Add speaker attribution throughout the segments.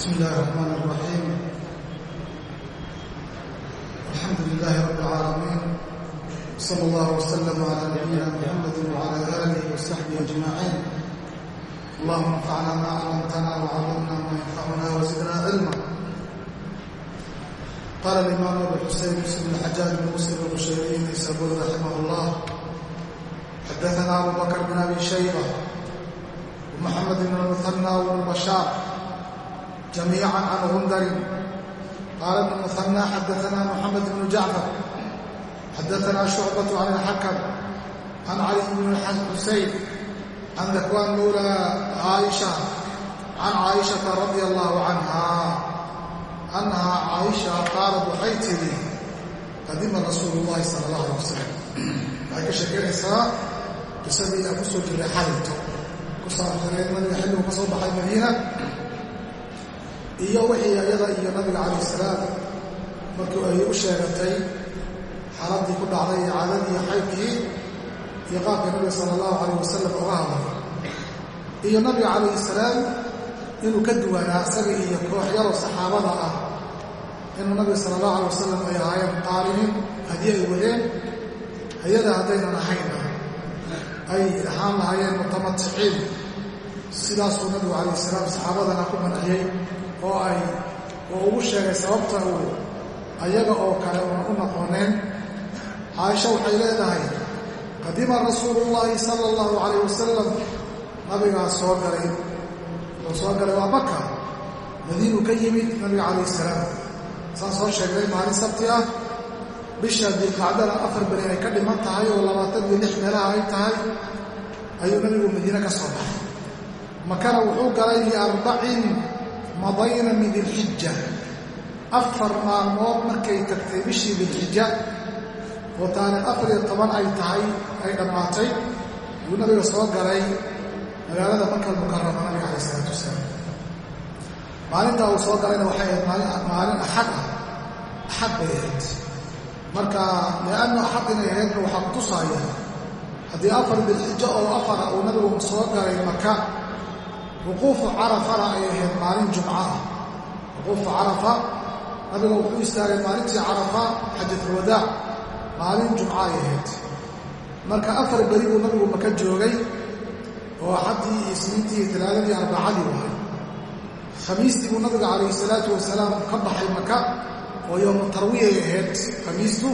Speaker 1: bismi illaahi raxmaan raxiim alxamdu lilaahi rabb alcaalamiin sala allahu wasalama calaa nabiyina muxamadi wacalaa aalihi wasaxbihi ajmaciin allahuma anfacnaa maa calamtana wacallamna maa yanfacuna wasidnaa cilma qaala alimaam abuxuseyn muslim alxajaaj bn muslim alqushayriy naysaburi raximah allah xadaanaa abubakr bn abi shayba wamaxamed bn almuhanna wbn bashaar جميعا عن غندر قال ابن المثنى حدثنا محمد بن جعفر حدثنا شعبة عن الحكم عن علي بن الحسين عن ذكوان مولى عائشة عن عائشة رضي الله عنها أنها عائشة قالت waxay tidhi qadima rasuulu llahi sala allah alay wasalam waxay ka sheekeynaysaa qisadii aan ku soo jirray xalinto ku saabsaneed nabiga xilligu ka soo baxay madiina iyo wixii iyada iyo nabiga calayh salaam markii ay u sheegatay xaaladii ku dhacday iyo caadadii iyo qaabka nabiga sala allahu calayh wasalam oga hadlay. Iyo nabiga calayhi salaam inuu ka duwanaa isaga iyo koox yaroo saxaabada ah inuu nabiga sala allahu alay wasalam ay ahaayeen qaarinin haddii ay wadeen hayada haddaynan ahayna ay ahaan lahaayeen mutamaticiin sidaasuu nabigu calayh salaam saxaabadana ku manciyey oo ay oo ugu sheegay sababta uu ayaga oo kale una u noqoneen caaisha waxay leedahay qadima rasuulu llaahi sala allahu calayh wasalam nabigaa soo galay wuxuu soo galay waa maka madiinuu ka yimid nabiga calayh salaam. Saan soo sheegnay maalin sabti ah. Bisha dilqacdana afar beri ay ka dhiman tahay oo labaatan iyo lix meelaha ay tahay ayuu nabigu madiine ka soo baxay. Makana wuxuu galay liarbacin madayna min dilxija afar maalmood markay tagtay bishii dilxija oo taariikh afar iyo toban ay tahay ay dhammaatay. Yuu nabiga soo galay magaalada makal mukarama nabiga calayh isalaatu wasalaam. Maalintaa uu soo galayna waxay ahayd maalin axad ah. Axad bay ahayd. Marka liannu axad inay ahaydna waxaa ku tusaaya haddii afar dilxijo oo afara uu nabigu soo galay maka wuquufu carafana ay ahayd maalin jumca ah. Wuquufu carafa nabiga wuxuu istaagay maalintii carafa xajatulwadaac maalin jumca ay ahayd. Marka afar beri buu nabigu maka joogay oo axaddii iyo isniintii iyo talaadadii arbacadii wahay khamiistii buu nabiga calayhi salaatu wasalaam ka baxay maka oo yowmu tarwiyay ahayd khamiistu.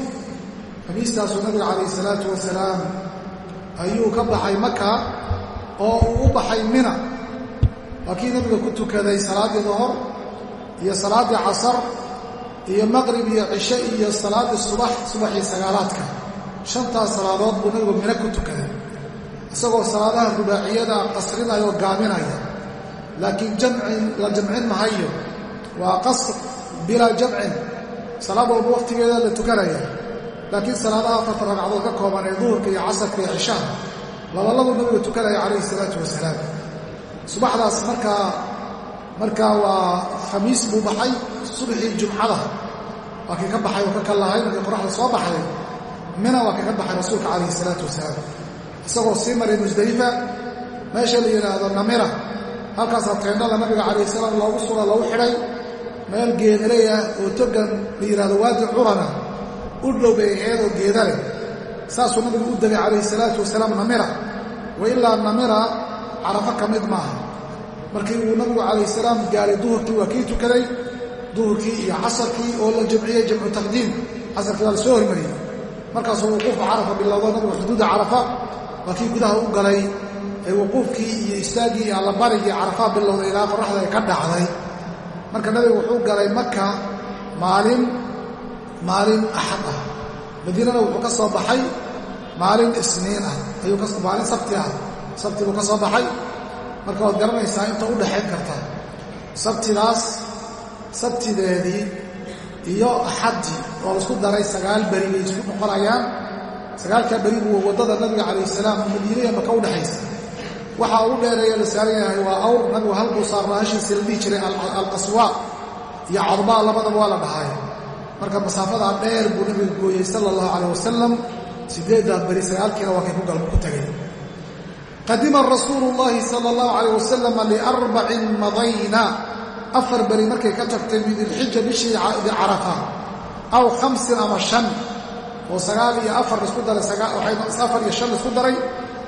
Speaker 1: Khamiistaasuu nabiga calayhi salaatu wasalaam ayuu ka baxay maka oo uu u baxay mina waa kii nabiga ku tukaday salaaddii duhor iyo salaaddii casar iyo maqrib iyo cishe iyo salaaddii subax subaxii sagaalaadka. Shantaas salaadood buu nabigu mino ku tukaday. Isagoo salaadaha rubaaciyada qasrinaya oo gaaminaya. Laakiin jamcin la jamcin mahayo. Waa qasr bilaa jamcin. Salaad walba wakhtigeeda la tukanaya. Laakiin salaadaha afarta ragcadood ka kooban ee duhurka iyo casarka iyo cishaha labalabuu nabigu tukanaya calayhi salaatu wasalaam subaxdaas markaa markaa waa khamiis buu baxay subaxii jumcada. Waa kii ka baxay oo ka kallahay markii qoraxda soo baxday mina waa kii ka baxay rasuulka calayhi salaatu wasalaam. Isagoo sii maray musdelifa meesha la yidhaahdo namira. Halkaasaa teendhada nabiga calayhi salaam loogu suga lagu xidhay meel geedaley ah oo togan la yidhahdo waadi curana. U dhow bay ahayd oo geeda leh saasuu nabigu u degay calayhi salaatu wasalaam namira. Wa ilaa namira carafo ka mid maaha. Markii uu nabigu calayh salaam gaaray duhurkii waa kii tukaday duhurkii iyo casarkii oo la jamciyey jamcu taqdiim casarkii waa la soo hormariyey. Markaasuu wuquufu carafa bilowda nabigu xuduudda carafa waa kii gudaha u galay ee wuquufkii iyo istaaggii iyo allabarigii carafaa bilowday ilaa qoraxda ay ka dhacday. Marka nabigu wuxuu galay maka maalin maalin axad ah. Madiinana wuxuu ka soo baxay maalin isniin ah maalin sabti ah sabti buu ka soo baxay marka waad garanaysaa inta u dhaxayn karta. Sabtidaas sabtideedii iyo axaddii oo la isku daray sagaal beri bay isku noqonayaan. Sagaalkaa beri buu waddada nabiga calayh salaam madiinaya maka u dhexaysa waxaa ugu dheereeya la saaran waa awr nabigu halkuu saarnaa hashiisa la dhihi jiray alqaswaa iyo cadbaa labadaba waa la dhahay. Marka masaafadaa dheer buu nabiga gooyey sala allahu calayh wasalam siddeeddaa beri sagaalkiina waa kay ku tagay qadima rasuulu llaahi sala allahu calayh wasalam liarbacin madayna. Afar beri markay ka tagtay min dilxija bishii carafa. Aw khamsin ama shan. Oo sagaal iyo afar isku daray afar iyo shan isku daray.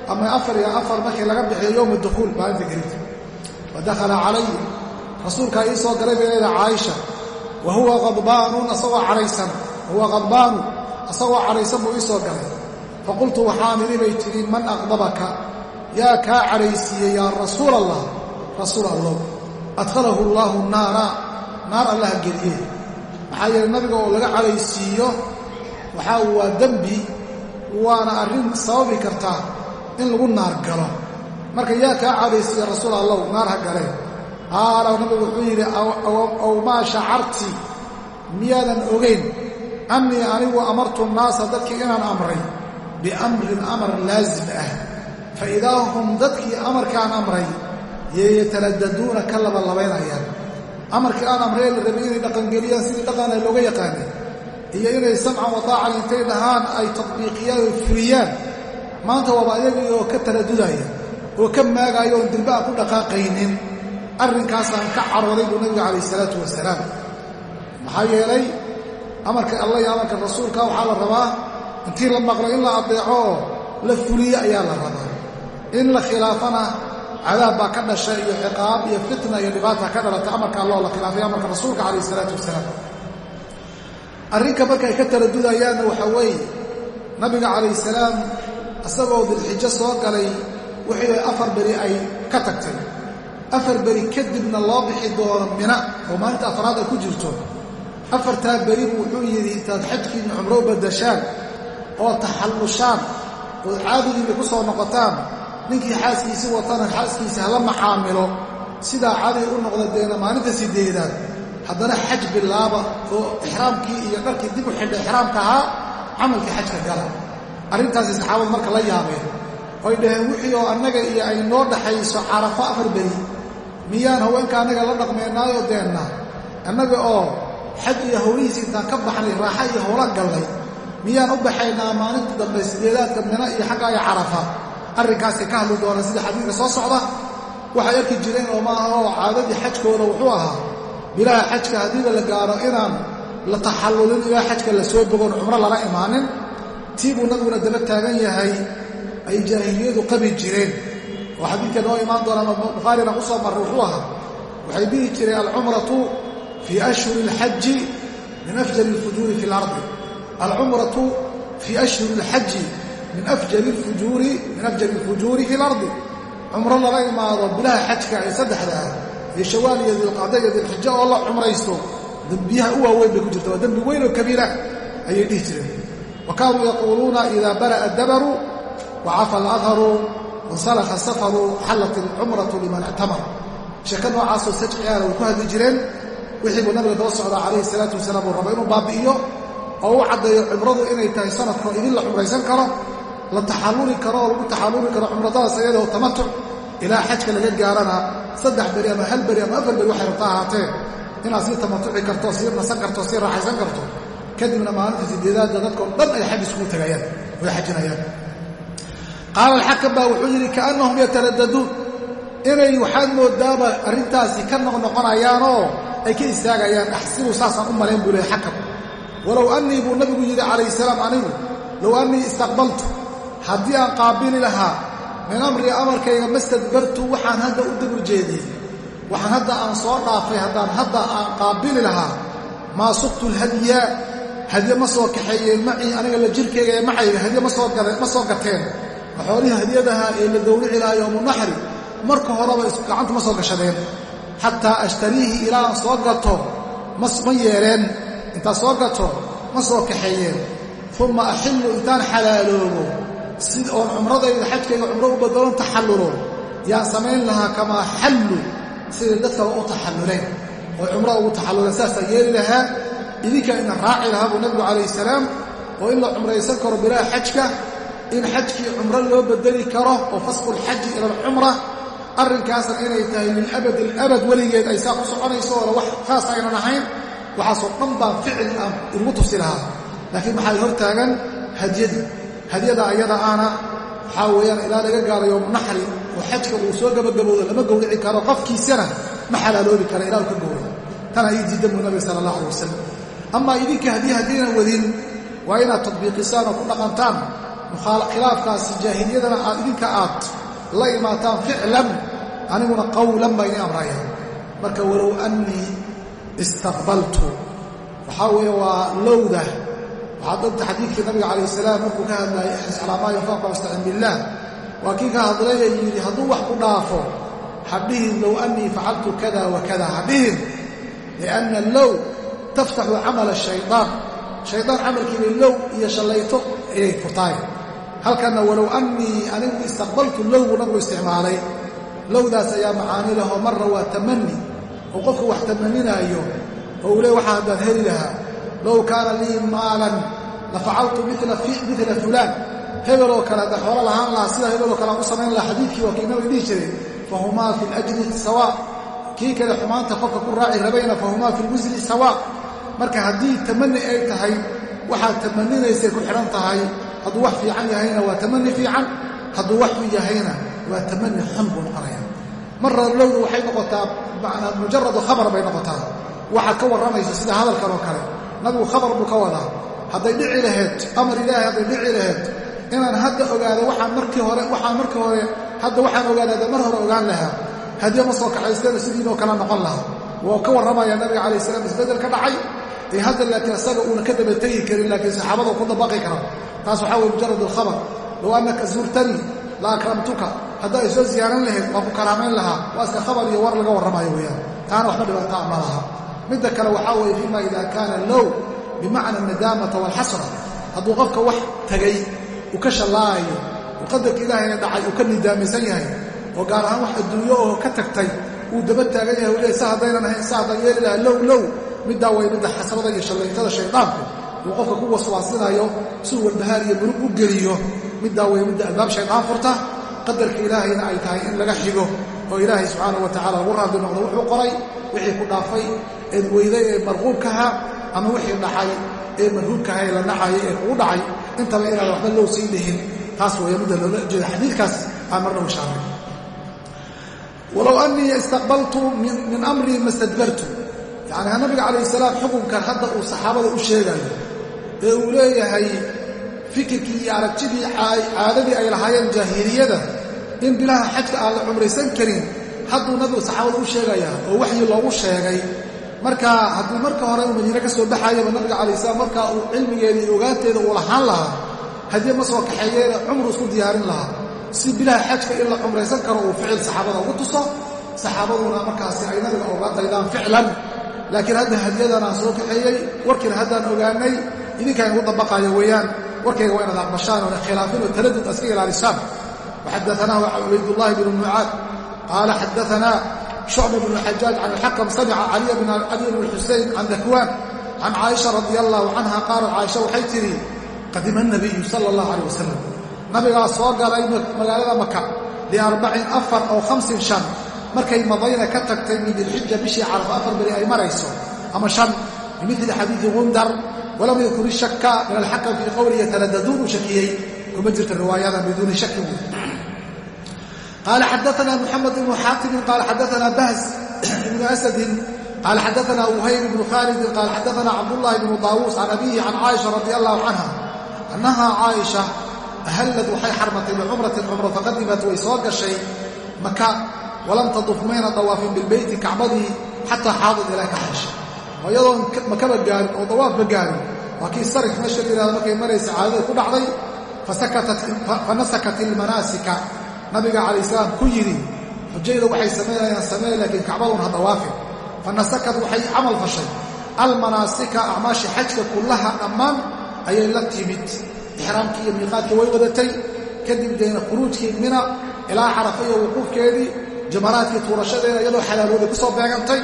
Speaker 1: Ama afar iyo afar markii laga bixiyo yowma dukhuul maalinta gelita wa dakhala calay rasuulkaa ii soo galay bay leeda caaisha. Wa huwa qadbaanun asagoo cadhaysan wahuwa qadbaanu asagoo cadhaysan buu ii soo galay. Faqultu waxaan idhi bay tidhi man aqdabaka yaa kaa cadhaysiiyey yaa rasuul allah rasuul allah adkhalahu allaahu naara naar allaha geliye. Maxaa yeele nabiga oo laga cadhaysiiyo waxaa waa dembi waana arrin sababi kartaa in lagu naar galo. Marka yaa kaa cadhaysiiya rasuul allahu naar ha galeen qaala nabigu wuxuu yidhi aw maa shacarti miyaadan ogayn annii anigu amartu nnaasa dadkii inaan amray biamrin amar laazim ah fa idaa hum dadkii amarkaan amray yataladdaduuna ka labalabaynayaan amarkii aan amree la rabay inay dhaqangeliyaan sidii dhaqana looga yaqaanay iyo inay samcan wataacan intay dhahaan ay tatbiiqiyaan oy fuliyaan maanta waaba ayagii oo ka taladudaya oo ka maagaayo oon dilbaha ku dhaqaaqaynin arrinkaasaan ka carooday buu nabiga calayh isalaatu wasalaam maxaa yeelay amarka allah iyo amarka rasuulka waxaa la rabaa intii la maqlo in la adeecooo la fuliyo ayaa la rabaa in la khilaafana cadaab baa ka dhasha iyo ciqaab iyo fitna iyo dhibaata ka dhalata amarka allah oo la khilaafay amarka rasuulka calayh isalaatu wasalaam. Arrinka markay ka taladudayaanna waxaa weeye nabiga calayh salaam isagoo dilxijo soo galay wixii afar beri ay ka tagtay. Afar beri kadibna loo bixi doono mina oo maalinta afraad ay ku jirto. Afartaa beri wuxuu yidhi intaad xajkiinna cumro badashaan oo taxallushaan oo caadigiinna ku soo noqotaan ninkii xaaskiisii watana xaaskiisa hala macaamilo. Sidaa caadi u noqda deena maalinta sideedaad haddana xaj bilaaba oo ixraamkii iyo dharkii dib u xidha ixraamka ahaa camalkii xajka gala. Arrintaasi saxaabadu marka la yaabeen. Oy dhaheen wixii oo annaga iyo ay noo dhaxayso carafo afar beri. Miyaan haweenka annaga la dhaqmeennaayoo deenna? Annaga oo xaj iyo howlihiisi intaan ka baxnay raaxa iyo howla gallay miyaan u baxaynaa maalinta dambe sideedaadka mina iyo xagga carafa arrinkaasay ka hadli doonaan sida xadiidka soo socda waxay arki jireen oo maaha oo caadadii xajkooda wuxuu ahaa bilaha xajka haddiiba la gaaro inaan la taxallulin ilaa xajka la soo bogon cumro lala imaanin tii buu nabiguna daba taagan yahay ay jaahiliyadu qabi jireen. Oo xadiidka noo imaan doonaa bukhaarina ku soo marray wuxuu ahaa waxay dhihi jireen alcumratu fii ashhuri alxaji min afjali alfujuuri fi lardi. Alcumratu fii ashhuri alxaji min afjali alfujuuri fi lardi cumro lala imaado bilaha xajka ee saddexda ah iyo shawaal iyo dilqacda iyo dilxijo oo la cumraysto. Dembiyaha u waaweyn bay ku jirta waa dembi weyn oo kabiira ayay dhihi jireen. Wa kaanuu yaquuluuna idaa bara'a dabaru wacafa aladharu wansalakha safaru xallat alcumratu liman ictamar sheeko noocaasoo sajcigaana way ku hadli jireen wixii buu nabiga daba socdaa calayhi salaatu wasalaam uu raba inuu baabi'iyo oo u caddeeyo cumradu inay tahay sanadkoo idin la cumraysan karo la taxalluli karo oo lagu taxalluli karo cumradadaas iyadoo tamatuc ilaa xajka laga gaarana saddex beri ama hal beri ama afar beri waxay rabta ahaatee inaad sii tamatuci karto sii nasan karto sii raaxaysan karto. Kadibna maalinta sideedaadda dadkao dhan ay xaj iskugu tagayaan way xajinayaan. Qaala alxakam baa wuxuu yidhi kaannahum yataraddaduun inay waxaad moodaaba arrintaasi ka noqnoqonayaanoo ay ka istaagayaan axsibu saasaan u malayn buu lehay xakam walow annii buu nabigu yidhi calayhi salaam anigu low annii istaqbaltu haddii aan qaabili lahaa min amrii amarkayga mastadbartu waxaan hadda u dabur jeediyey. Waxaan hadda aan soo dhaafay haddaan hadda aan qaabili lahaa maa suqtu lhadya hadye ma soo kaxeeyeen macii aniga la jirkayga ee macayga hadye ma soo gateen. Xoolihii hadyadaha ee la gowrici lahaa yowmu naxri marka horeba gacanta ma soo gashadeen. Xataa ashtariihi ilaa aan soo gato ma yeeleen intaan soo gato ma soo kaxeeyeen. Uma axillu intaan xalaaloobo si oon cumradayda xajkayga cumro u badalon taxallulo. Yaan samayn lahaa kamaa xallu. Siday dadkaba u taxalluleen oo cumro ugu taxalluleen. Saasaan yeeli lahaa. Idinka ina raaci lahaa buu nabigu calayhi salaam oo in la cumraysan karo bilaha xajka in xajkii cumro loo bedeli karo oo fasqu lxaji ila alcumra arrinkaasna inay tahay lilabad alabad weligeed ay saa ku soconayso oona wax khaas aynan ahayn. Waxaasoo dhan baan ficil aan inugu tusi lahaa. Laakiin maxaa hor taagan hadyada ayada aana waxaa weeyaan ilaa laga gaaro yowmu naxri oo xajka uu soo gabagaboodo lama gowrici karo qofkiisana ma xalaaloobi kara ilaa ka gowra tana ii diidan buu nabiga sala allah alay wasalam amaa idinka haddii haddaynan wadin waa inaad tadbiiqisaan oo ku dhaqantaan khilaafkaasi jaahiliyadana aad idinka aad la imaataan ficlan aniguna qawlan baa idin amraya marka walow annii istaqbaltu waxaa weeye waa lowda waxaad ogta xadiidkii nabiga calayh salaam markuu ka hadlayay ixris calaa maa yanfaqka wastacin billaah waa kii ka hadlaya yidhi hadduu wax ku dhaafo hadhihin low annii facaltu kada wa kada hadhihin lianna low taftaxu camala shayطaan shaydaan camalkiibay low iyo shallayto ayay furtaay halkanna walow annii anigu istaqbaltu low buu nabigu isticmaalay. Lowdaas ayaa macaani lahoo marra waa tamani oo qofku wax tamaninaayo oo uu heli lahaa low kaana lii maalan la facaltu mila fulaan hebeloo kale haddaan xoolo lahaan lahaa sidaa hebeloo kale aan u samayn lahaa xadiidkii waa kii nabiga dhihi jiray fahumaa fi ljri sawaa kii kale xumaanta qofka ku raaci rabayna fahumaa fi lwisri sawaa marka haddii tamani ay tahay waxaad tamaninaysay ku xidhan tahay hadduu wax fiican yahayna waa tamani fiican hadduu wax xun yahayna waa tamani xun buu noqonaya marra lowdu waxay noqotaa manaa mujaradu khabar bay noqotaa waxaad sida oo nabigu khabar buu ka wadaa. Hadday dhici lahayd amar ilaahay hadday dhici lahayd inaan hadda ogaado waxaan markii hore waxaan markii hore hadda waxaan ogaada hadda mar hore ogaan lahaa. Hadiye ma soo kaxaysteena sidiinoo kale noqon lahaa. Waa ka warramaya nabiga calayh salaam isbeddel ka dhacay. Ee hadda laakiin isaga uuna ka daba tegi karin laakiin saxaabada ku dabaqi kara taas waxaa weye mujarad alkhabar. Low annaka zuurtanii la akramtuka. Hadda ay soo ziyaaran lahayd waan ku karaamayn lahaa. Waa iska khabar iyo war laga warramayo weeyaan. Taana waxba dhibaataa ma laha midda kale waxaa weeye fima ida kaana low bimacna nadaamata walxasra hadduu qofka wax tagay uu ka shallaayo uu qadarka ilaahayna dhacay uu ka nidaamaysan yahay oo gaar ahaan wax adduunyo oo ka tagtay uu daba taagan yahay u leey sa haddaynan ahayn sa haddaan yeeli lahaa low low middaa way midda xasrada iyo shallaytada shaydaanku uu qofka ku waswaasinayo siuu walbahaar iyo murug u geliyo. Middaa way midda albaab shaydaan furta qadarka ilaahayna ay tahay in laga xigo oo ilaahay subxaanau wa lagu raadi noqdo wuxuu qoray wixii ku dhaafay eed weyday ee marquubkaha ama wixii dhacay ee marhuubkaha ee la dhacayay ee kugu dhacay. Intaba inaan waxba low sii dhihin taas weeye midda loola jeeda xadiidkaas aan marna u walow annii istaqbaltu min amrii ma stadbartu yacni nabiga calayh salaam xukunkan hadda uu saxaabada u sheegayo ee uu leeyahay fikirkii iyo aragtidii caadadii ay lahaayeen jaahiliyada in bilaha xajka aan la cumraysan karin hadduu nabigu saxaabada u sheegayaa oo waxyii loogu sheegay marka hadduu marka hore uu madiine ka soo baxayaba nabiga calayh salaam markaa uu cilmigeeda iyo ogaanteeda uu lahaan lahaa haddii ma soo kaxeeyeena cumru isku diyaarin lahaa. Si bilaha xajka in la cumraysan karo uu ficil saxaabada ugu tuso saxaabaduna markaasi ay nabiga oga daydaan ficlan. Laakiin hadda hadiyadan aan soo kaxeeyey warkiina haddaan ogaanay idinkaan igu dabaqaayo weeyaan. Warkayga waa inaad aqbashaan oona khilaafin oo taradud aska ilaalisaan waxadaanaahu cubaydullaahi bnu mucaad qaala xadaanaa shucba bnu xajaaj can alxakam samica caliya bn xusein can dakwaan can caaisha radi allahu canha qaalat caaisha waxay tidhi qadima nabiyu sala allahu alay wasalam nabigaa soo galay magaalada maka liarbacin afar oo hamsin shan markay madayna ka tagtay min dilxija bishii carafa afar beri ay marayso ama shan bimili xadiidi gundar walam yadkur ishaka min alxakam fii qowli yataraddaduun uu shakiyey kuma jirta riwaayadan biduuni shakin wey qaala xadaana muxamed ibnu xaatimin qaala xadaana bahs ibnu asadin qaala xadaana wuhayb ibnu khaalidin qaala xadaana cabdullahi bnu daawuus can abihi can caaisha radi allahu canha annaha caaisha ahallad waxay xarmatay bicumratin cumro faqadimat way soo gashay maka walam taduf mayna dawaafin bilbeyti kacbadii xataa xaadad ilaa ka xesha oo iyadoon makaba gaarin oo dawaafba gaarin waa kii sarif meesha la yihahdo markay maraysa caadada ku dhacday fanasakat ilmanaasika nabiga calayh salaam ku yidhi xujayda waxay samaynayaan samee laakiin kacbadun ha dawaafin fanasakat waxay camal fashay. Almanaasika acmaashi xajka kullaha dhammaan ayay la timid. Ixraamkii iyo miiqaadkii way wadatay. Kadib deena khuruujkii mina ilaa carafa iyo wuquufkeedii jamaraadkii tuurashadeeda iyadoo xalaalooday ku soo beegantay.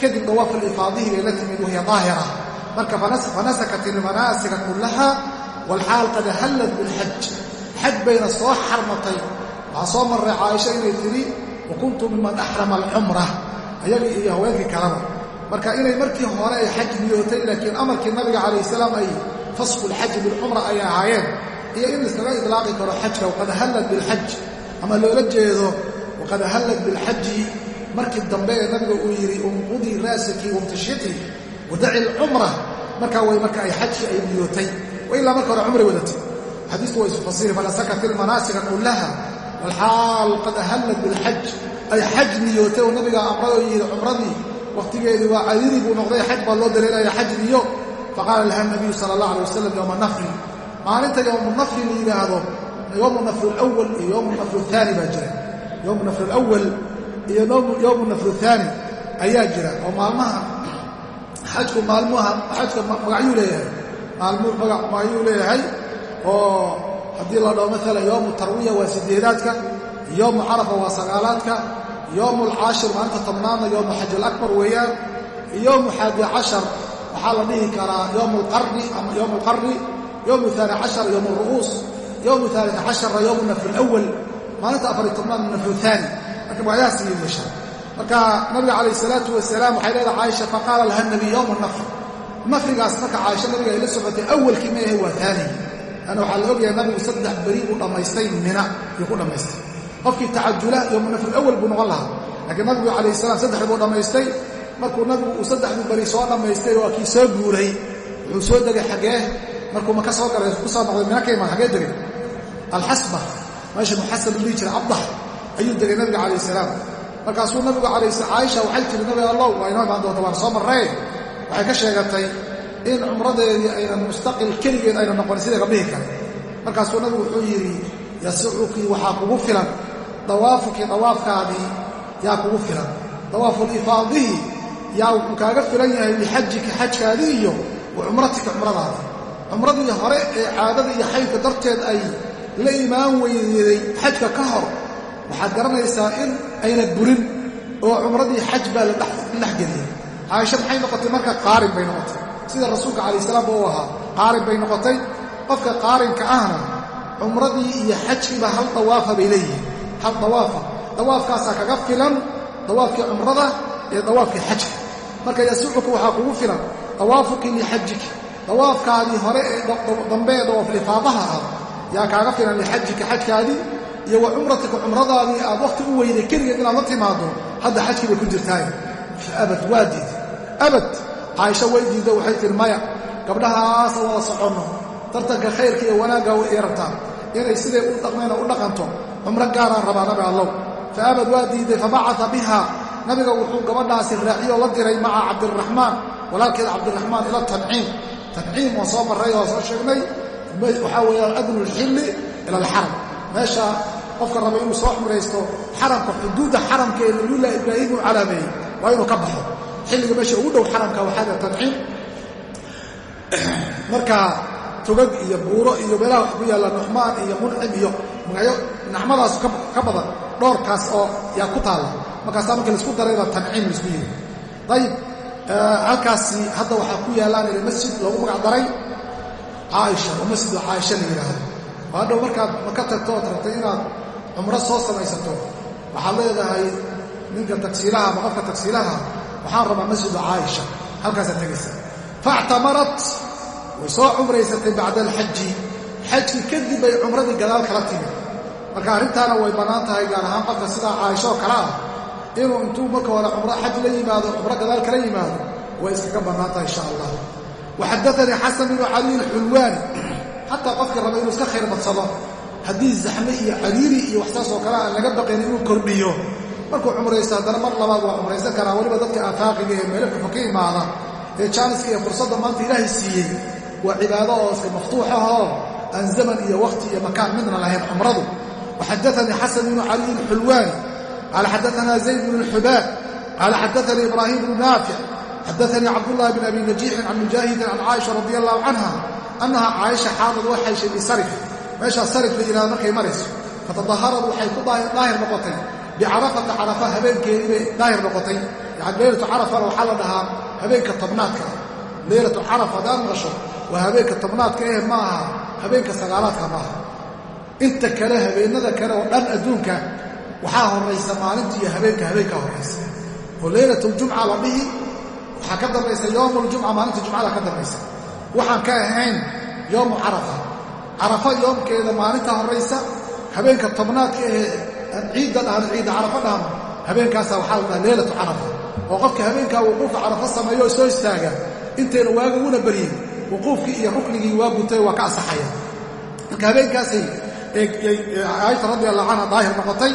Speaker 1: Kadib dawaaful ifaadihii bay la timid wahiya daahira. Marka fanasakat ilmanaasika kullaha walxaal qad ahallad bilxaj. Xaj bayna soo xarmatay waxaa soo marray caaisha inay tidhi wa kuntu miman axrama alcumra ayagii iyo haweenkii kaleba marka inay markii hore ay xaj niyootay laakiin amarkii nabiga calayh salaam ay fasku lxaji bilcumra ay ahaayeen. Iyo in iskaga idlaaqi karo xajka waqad ahallad bilxaj. Ama loola jeedo waqad ahallad bilxaji. Markii dambe ee nabiga uu yidhi unqudii raasiki wamtashiti wadaci lcumra markaa way marka ay xajkii ay niyootay wa ilaa marka hore cumray wadatay xadiistu waa isufasiri fanasakat ilmanaasika kullaha walxaal qad ahallat bilxaj. Ay xaj niyootay oo nabiga amradoo yidhi cumradii wakhtigeedii waa cayiri buu noqday xaj baa loo dareeraya xaj niyo. Faqaala laha nabiyu sala allah alay wasalam yowma nafri maalinta yowmu nafri la yidhaahdo yowmu nafru lwal iyo yowmu nafru aani baa jira. Yowmu nafru lwal iyo yowmu nafru aani ayaa jira oo maalmaha xajku maalmuha xajka magacyuu leeyahay. Maalmuu magacyuu leeyahay oo haddii la dhaho maala yowmu tarwiya waa sideedaadka yowmu carafa waa sagaalaadka yowmu alcaashir maalinta tobnaadna yowmu xaj weeyaan yowmu xaadi cashar waxaa la dhihi karaa yowmu alqarni ama yowmu alqarni yowmu aani cashar yowmu alru'uus yowmu aalii casharna yowmu nafri alawal maalinta afariy tobnaadna nafru aani marka magacyahaas yeeshaa marka nabiga calayh salaatu wasalaam waxay leedahay caaisha faqaala laha nabiy yowma nafr. Nafrigaas marka caaisha nabiga ay la socotay awalkii ma ahe waa aanigi ana waxaa la ogyahay nabigu saddex beri buu dhammaystay mina yuu ku dhammaystay qofkii tacajula yowmu nafri awal buu noqon lahaa. Laakiin nabigu calayh salaam saddexdii buu dhammaystay markuu nabigu uu saddexdii beri soo dhammaystay waa kii soo guuray. Wuxuu soo degay xagee markuu maka soo galay ku soo noqday mina ka imaan xagee degay. Alxasba. Meesha muxasan u dhihi jira abdax ayuu degay nabiga calayh salaam. Markaasuu nabigu calayh caaisha waxay tiri nabi allow waa inoo imaan doonta waan soo marree waxay ka sheegatay in cumradeedii aynan mustaqil keligeed ayna noqonin sida gabdhihii kale markaasuu nabigu wuxuu yidhi yasicukii waxaa kugu filan. Dawaafukii dawaafkaadii yaa kugu filan. Dawaafulifaadihi yaa wuxuu kaaga filan yahay lixajika xajkaadii iyo cumratika cumradaada cumradii hore ee caadada iyo xaydka darteed ay la imaan weyday xajka ka hor waxaad garanaysaa in ayna burin oo cumradii xaj baa la dhexgeliyay caaisha maxay noqotay? Marka qaarin bay noqotay sida rasuulka calayh salaam u ahaa qaarin bay noqotay. Qofka qaarinka ahna cumradii iyo xajkiiba hal dawaafa bay leeyihiin. Hal dawaafa dawaafkaasaa kaga filan dawaafkii cumrada iyo dawaafkii xajka. Marka yasucuka waxaa kugu filan dawaafukii lixajiki dawaafkaadii hore ee dambe ee dawaaflifaadaha ah yaa kaaga filan lixajika xajkaadii iyo wa cumratika cumradaadii aad wakhti u weyday keligeed inaad la timaado hadda xajkii bay ku jirtaaye faabad waa diiday abad caaisha way diidda waxay tihi maya gabdhahaasa wada soconno. Tartanka khayrka iyo wanaagga way rabtaa. Inay siday u dhaqmeen oo u dhaqanto? Cumro gaaraan rabaa nabi allow. Fa abad waa diiday fabacata biha nabiga wuxuu gabadhaasi raaciyoo la diray maca cabdiraxmaan walaalkeeda cabdiraxmaan ila tanciim tanciim oo soo marray oo soo sheegnay waxaa weeyaan adnu lxilli ila alxaram. Meesha qofka raba inuu soo cumraysto xaramka xuduudda xaramka ee nabiyullahi ibraahim uu calaameeyey waa inuu ka baxo xilliga meesha ugu dhow xaramka waxaada tanciim marka togag iyo buuro iyo meelaha wax ku yaalla nuxmaan iyo muncim iyo magacyo nacmadaas ka badan dhowrkaas oo yaa ku taalla. Markaasaa markii la isku darayba tanciim la isku yiri. Dayib halkaasi hadda waxaa ku yaallaan ila masjid loogu magac daray caaisha oo masjidu caaisha la yidhaahdo oo hadhow markaad maka tagto ood rabtay inaad cumro soo samaysato waxaad leedahay ninka tagsiilaha ama qofka tagsiilaha waxaan rabaa masjidu caaisha halkaasaad tegaysa faactamarat way soo cumraysatay bacda alxaji xajkii kadib bay cumradii gadaal kala timi marka arrintaana way bannaan tahay gaar ahaan qofka sidaa caaisho oo kale ah. Inuu intuu marka hore cumro xaj la yimaado cumro gadaal kala yimaado way iskaga bannaan tahay insha allah waxadaanii xasan bnu cali alxulwaani xataa qofkii raba inuu iska khayr badsado. Haddii zaxme iyo cariiri iyo waxsaas oo kale aan laga baqayn inuu kordhiyo markuu cumraysto haddana mar labaad waa cumraysan karaa. Weliba dadka aafaaqiga ee meelo xuxu ka imaada ee jaaniska iyo fursadda maanta ilaahay siiyey waa cibaado oo iska maftuuxahoo aan zaman iyo wakhti iyo makaan midna lahayn cumradu. Waxadaanii xasan bnu cali alxulwaani qaala xadaanaa zayd bnu lxubaab qaala xadaanii ibraahim bnu naafic xadaanii cabdullahi bn abi najiixin can mujaahidin can caaisha radi allahu canha annaha caaisha xaadad waxay shay bisarif meeshaa sarif la yidhahdo markay marayso. Fatadaharad waxay ku daahir noqotay bicarafata carafa habeenkeedii bay daahir noqotay yani leylatu carafana waxaa la dhahaa habeenka tobnaadka ah leylatu carafa haddaad maqasho waa habeenka tobnaadka eh ma aha habeenka sagaalaadka ma aha inta kale habeennada kale oo dhan adduunka waxaa horaysa maalinta iyo habeenka habeenkaa horaysa oo leylatljumca la dhihi waxaa ka dambaysa yowmuljumca maalinta jumcada ka dambaysa waxaan ka ahayn yowmu carafa carafa yoomkeeda maalinta horaysa habeenka tobnaadka aan ciidda dhahno ciidda carafa dhahno habeenkaasaa waxaa la dhaha leylatu carafa oo qofka habeenkaa wuquufa carafa sameeyo o soo istaaga intayna waaga una baryin wuquufkii iyo ruknigii waa gutay waa ka asaxaya marka habeenkaasay caaisha radi allahu canha daahir noqotay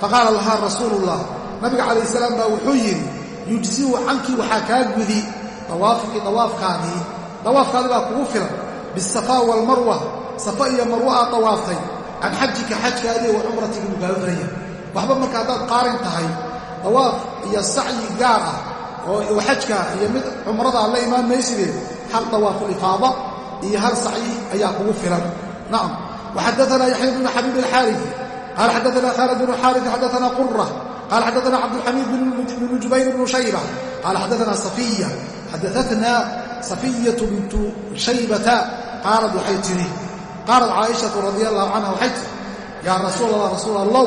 Speaker 1: faqaala lahaa rasuulullah nabiga calayh salaam baa wuxuu yidhi yujziu cankii waxaa kaa gudi dawaafkii dawaafkaadii dawaafkaadii baa kugu filan bisafaa waalmarwa safa iyo marwa aad dawaaftay can xajika xajkaadii wa cumratika mugaafiraya waxba marka haddaad qaarin tahay dawaaf iyo sacyi gaar ah oo xajka iyo mid cumrada la imaan maysidee hal dawaafulifaada iyo hal sacyi ayaa kugu filan. Nacam waxadaana yaxya bnu xabiib alxaarifi qaala xadaana khaalid bnu xaarif xadaana qura qaala xadaana cabdulxamiid bnu jubayr bnu shayba qaala xadaana safiya xadaatna safiyatu qaalat caaishatu radia allahu canha waxay tihi yaa rasuul allah rasuul allow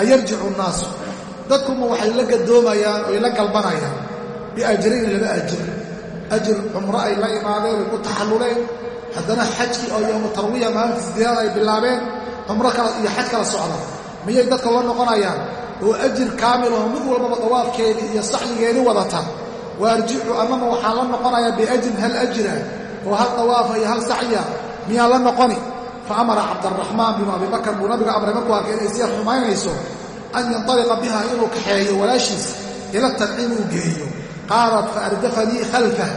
Speaker 1: ayarjicu nnaasu dadkuma waxay la gadoomayaan oy la galbanayaan biajrayni laba ajir ajir cumro ay la imaadeen ay ku taxalluleen haddana xajkii oo yowmu tarwiya maalinta sideedaad ay bilaabeen cumro kala iyo xaj kala socda miyay dadka la noqonayaan oo ajir kaamilaho mid walbaba dawaafkeedii iyo sacyigeedii wadata wa arjicu annama waxaan la noqonayaa biajrin hal ajira oo hal dawaafa iyo hal sacya miyaan la noqoni? Fa amara cabdaraxmaan binu abibakar buu nabiga amray markuu arkay inay sii xumaynayso an yantaliqa biha inuu kaxeeyo walaashiis ila tanciim uu geeyo. Qaalat fa ardafanii khalfah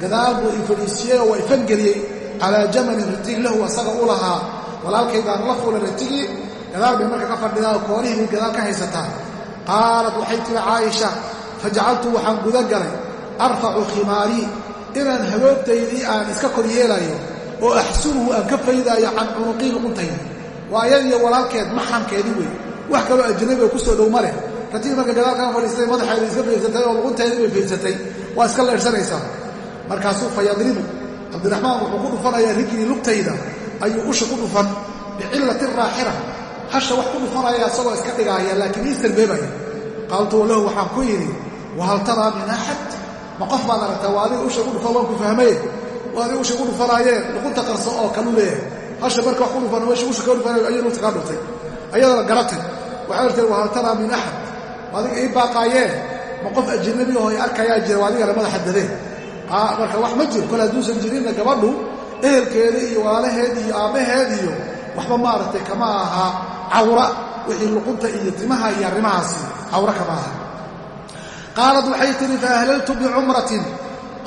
Speaker 1: gadaal buu i fadhiisiyey oo waa ifangeliyey calaa jamalin ritig lahu asaga u lahaa. Walaalkaydaan la fuulay ritigii gadaal bay marka ka fadhidaa koorihii bay gadaal ka haysataa. Qaalat waxay tihi caaisha fajacaltu waxaan guda galay. Arfacu khimaarii inaan hagoobtaydii aan iska kor yeelayo oo axsunuhu aan ka faydaayo can cunuqii luquntayda waa ayadiyo walaalkeed maxramkeedii wey wax kaloo ajnabi oo ku soo dhow ma leh. Ratigii marka gadaal kaa fadhiistay madaxeeda iska faysatay oo luqunteedii bay faysatay waa iska leedhsanaysaa markaasuu fa yadribu cabdiraxmaan wuxuu ku dhufanayaa rijlii lugtayda ayuu usha ku dhufan bicillati raaxira. Hasha wax ku dhufanaya isagoo iska dhigaaya laakiin ii sarbeebaya. Qaaltu lahu waxaan ku yidhi wahal taraa min axad ma qof baad aragtaa waa adiga usha ku dhufan waan ku fahmaye usha ku dhufanaayee luqunta qarso oo kalu leeyahay. Hasha marka wax ku dhufan meesha usha ka dhufanayo ayay lugta kaa dhuftay ayadana garatay waxay ortay wahal taraa min axad adiga ii baaqaayee ma qof ajnabi aho ay arkayaa jira adigana madaxa dadeen marka wax ma jiro. Kole hadduusan jirinna gabadhu ehelkeeda iyo walaalaheed iyo aabbaheed iyo waxba maaragtay kama aha. Cawra wixii luqunta iyo timaha iyo arrimahaasi. Cawra kama aha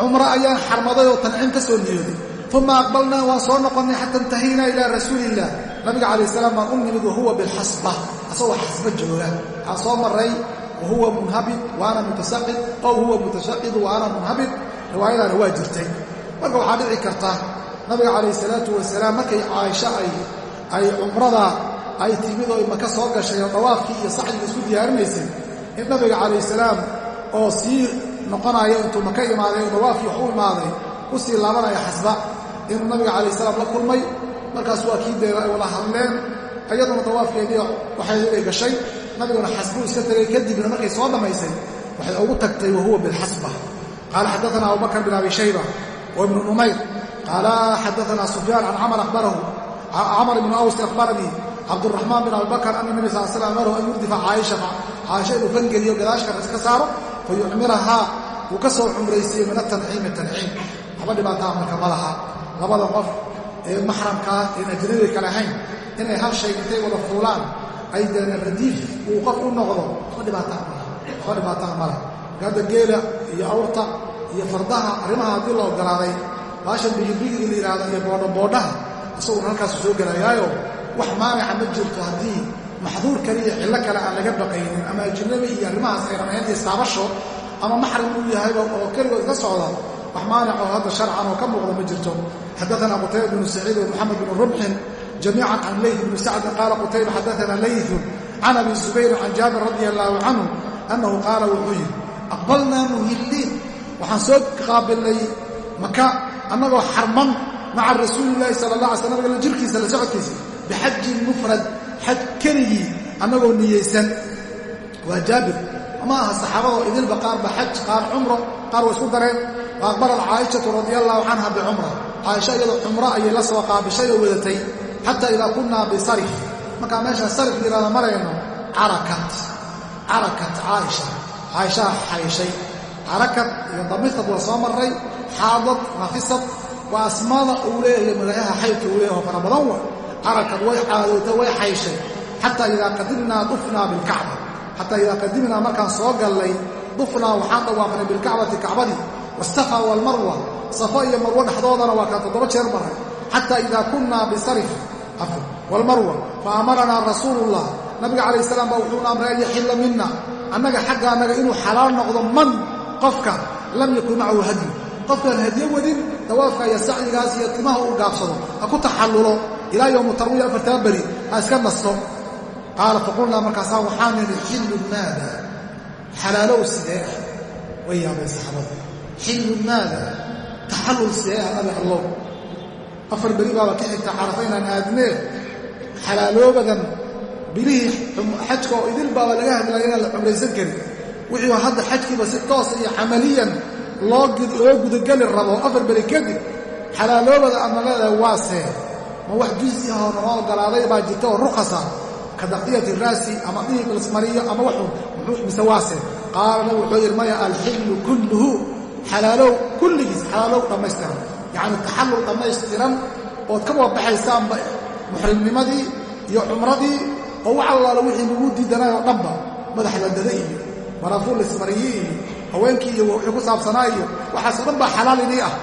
Speaker 1: cumro ayaan xarmaday oo tanciim ka soo niyooday uma aqbalnaa waan soo noqonnay xata intahaynaa ilaa rasuuli illah nabiga calayh salaam baan u nimid wahuwa bilxasba. Asagoo xasba jooga. Waxaan soo maray wahuwa munhabid waana mutasaqid ow huwa mutashaqid waana munhabid. Riwaayadaana waa jirtay. Marka waxaa dhici karta nabiga calayh salaatu wasalaam markay caaisho ay cumrada ay timid oo maka soo gashay oo dawaafkii iyo sacyiga isku diyaarinaysay in nabiga calayh salaam oo sii noqonayo intuu maka imaaday oo dawaafkii wax u imaaday u sii laabanaya xasba. Inuu nabiga calayh salaam la kulmay markaas waa kii deera ay wada hadleen. Iyaduna dawaafkeedii waxay gashay nabiguna xasbuu iska tegay kadibna markay soo dhammaysay waxay ugu tagtay wahuwa bilxasba qaala xadaana abubakr bin abi shayba wa ibnu numayr. Qaala xadaana sufyaan can camar ahbarahu camar ibnu aws akhbaranii cabduraxmaan bin abibakr ana nabi sal slam amarahu an yurdifa caaisha caaisha inuu fangeliyo gadaashka iska saaro fa yucmirahaa wuu ka soo cumraysiiyey min atanciimi tanciim waxba dhibaataa marka ma laha. Labada qof ee maxramkaa een ajnabi kale ahayn inay hal shay intay wada fuulaan ay deena radiif uu qof u noqdo waxba dhibaataa malaha waxba dhibaataa ma laha. Hadda geela iyo awrta iyo fardaha arrimaha haddii la ogolaaday baashan bigibigii la yidhaahdo iyo boodhaboodhaha isaguna halkaasu soo gelayaayo wax maanica ma jirto haddii maxduur kale iyo cillo kale aan laga baqaynin ama ajnabi iyo arrimahaas ay ramayn iyo istaabasho ama maxram uu yahayba oo keligood ka socda wax maanico hadda sharcan oo ka muuqda ma jirto. Xadaana qutayba bnu saciid wa moxamed bnu rumxin jamiican can leyt bni sacdin qaala qutayba xadaana leytun can abi zubayrin can jaabir radi allaahu canhu annahu qaala wuxuu yidhi aqbalnaa muhilliin. Waxaan soo qaabilnay maka annagoo xarman maca rasuulilaahi sala la alay sl nabiga jirkiisa la socodkiisa bixajin mufrad xaj keligii annagoo niyeysan. Waa jaabir. Ma aha saxaabadoo idilba qaarba xaj qaar cumro qaar waa isku dareen. Wa aqbalat caaishatu radia allaahu canha bicumra. Caaisha iyadoo cumro ayay la soo qaabishay oo wadatay. Xataa idaa kunnaa bisarif markaa meesha sarif yidhahda marayno carakat. Carakat caaisha. Caaishaha xayshay. Carakad iyo damitad waa soo maray xaadad nafisad waa asmaada uu leeyahay magacaha xaydka uu leeyaho fara badan wa carakad way caadootay way xayshay. Xataa idaa qadimnaa dufnaa bilkacba. Xataa idaa qadimnaa markaan soo gallay dufnaa waxaan dhawaaqnay bilkacbati kacbadii. Wastafa walmarwa safo iyo marwo dhexdoodana waa kaan toddoba jeer maray xataa idaa kunnaa bisarif walmarwa fa amaranaa rasuulullah. Nabiga calayh salaam baa wuxuuna amray an yaxilla mina annaga xagga annaga inuu xalaal noqdo man qofka lam yakun macahu hadyu qofkaan hadyo wadin dawaafka iyo sacyigaas iyo timaha uu gaabsado ku taxallulo ilaa yowmu tarwiya afartaa beri ha iska nasto. Qaala faqulnaa markaasaa waxaan nidhi xillu maada? Xalaalow sidee ah? Way yaabeen saxaabada maada? Taxallul sidee ah nabi allow afar beri baaba ka xigta carafa inaan aadnee xalaaloobadan bilihii xajka oo idil baaba laga hadlaya inaan la cumraysan karin. Wixii hadda xajkiiba si toosa iyo camaliyan loo gudageli rabo afar beri kadib xalaaloobada aadna leedahay waa see ma wax juzi ahoo noo ogolaaday baa jirta oo rukhasa ka raasi ama dhiig lasmariyo ama waxu mise waa see qaala wuxuu yidhi maya alxillu kulluhu xalaalow kulligiis xalaalow dhammaystiran yacni taxallul dhammaystiran ood ka wabaxaysaanba muxrimnimadii iyo cumradii oo wax allaalo wixii lagu diidanay oo dhanba madax la dada iyo maraafuul lismariye iyo haweenkii iyo wixii ku saabsanaa iyo waxaasoo dhan baa xalaal inii ah.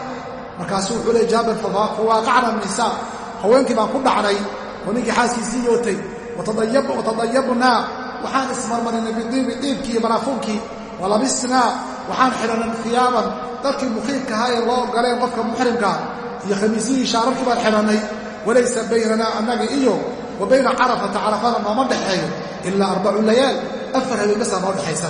Speaker 1: Markaasuu wuxuu leey jaabir fawaaqacna nisaa haweenkii baan ku dhacnay oo ninkii xaaskiisii yootay watadayabnaa waxaan ismarmarinay bidiibi diibkii iyo maraafuunkii walabisnaa waxaan xidhanay hiyaaban darkii muqiimka ahaa ee loo ogoleen qofka muxrimkaa iyo khamiisihii shaararkii baan xidhannay walaysa baynanaa annaga iyo wa bayna carafata carafana nooma dhexeeyo ilaa arbacu layaal. Afar habeen basaa noo dhexaysa.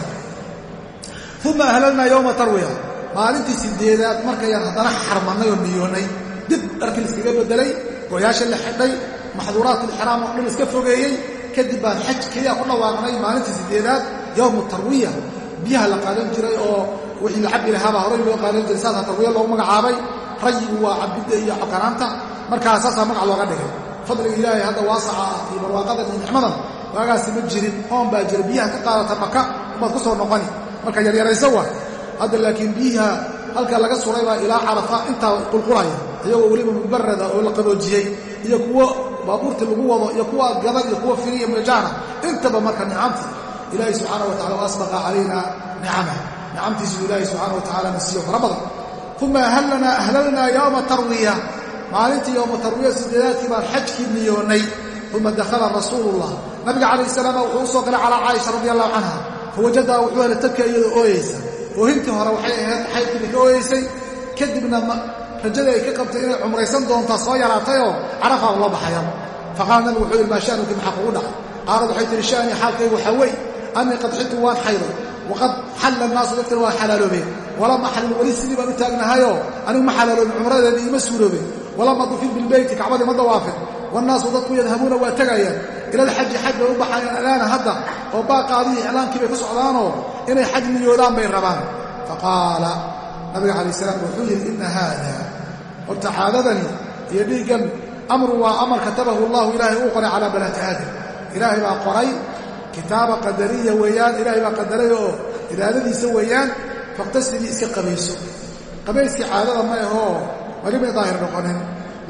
Speaker 1: Uma ahlalnaa yowma tarwiya. Maalintii sideedaad markayaan haddana xarmannay oo niyoonnay dib dharkii laiskaga beddelay gooyaasha la xidhay maxduuraatulixraam oo dhan iska fogeeyey kadib baan xaj keliya ku dhawaaqnay maalintii sideedaad yowmu tarwiya. Biyaha la qaadan jiray oo wixii la cabbi lahaabaa horay loo qaadan jiray. Saasaa tarwiya loogu magacaabay rayigu waa cabidda iyo cokanaanta. Markaa saasaa magac looga dhigay. Fadliga ilaahay hadda waasaca ah iyo barwaaqadan iyo nicmadan waagaasi ma jirin. Oon baa jira. Biyaha ka qaadata maka umaad ku soo noqoni. Marka yaryarayso waa. Hadda laakiin biyaha halkaa laga suray baa ilaa carafa intaa qulqulaya iyagoo weliba mubarada oo la qaboojiyey iyo kuwo baabuurtii lagu wado iyo kuwa gadan iyo kuwa firi iyo murjaana intaba marka nicamti ilaahay subxaana wa tacala asbaqa calayna nicama nicamtiisuu ilaahay subxaana wa tacala na siiyo uma ahlalnaa ahlalnaa yowma tarwiya. Maalintii yowma tarwiya sideedaadkii baan xajkii niyoonnay uma dakhala rasuulullah. Nabiga calayh salaam wuxuu u galay calaa caaisha radi allahu canha fawajadaha wuxuu helay tabka iyadoo ooyeysa. Oohintii hore waxay ahayd xaydkiibay ka ooyeysay. Kadibna rajadii ay ka qabtay inay cumraysan doontaa soo yaraatayoo carafaa loo baxaya faqaala nabigu wuxuu yidhi maa sha'nuki maxaa kugu dhacay? Qaalad waxay tihi sha'nii xaalkaygu waxaa wey annii qad xidtu waan xayday. Waqad xalla annaasu dadkana waa xalaaloobeen walam axlil weli sidii baan u taagnahayoo anigu ma xalaaloobin cumradeedii ima suuroobeen walam adufil bilbeyti kacbadii ma dawaafin. Wannaasu dadku yadhabuuna waa tegayaan ila alxaji xaj bay u baxayaan alaana hadda oo baaqaadihii iclaankii bay ku socdaanoo inay xaj niyoodaan bay rabaan. Faqaala nabiga calayh salaam wuxuu yidhi inna haada. Horta caadadani iyo dhiiggan amru waa amar katabahu allahu ilaahay uu qoray calaa banaati aadam. Ilaahay baa qoray kitaaba qadariya weeyaan ilaahay baa qadaray oo iraadadiisa weeyaan faqtasilii iska qabayso. Qabayskii caadada ma ahoo weli may daahir noqonin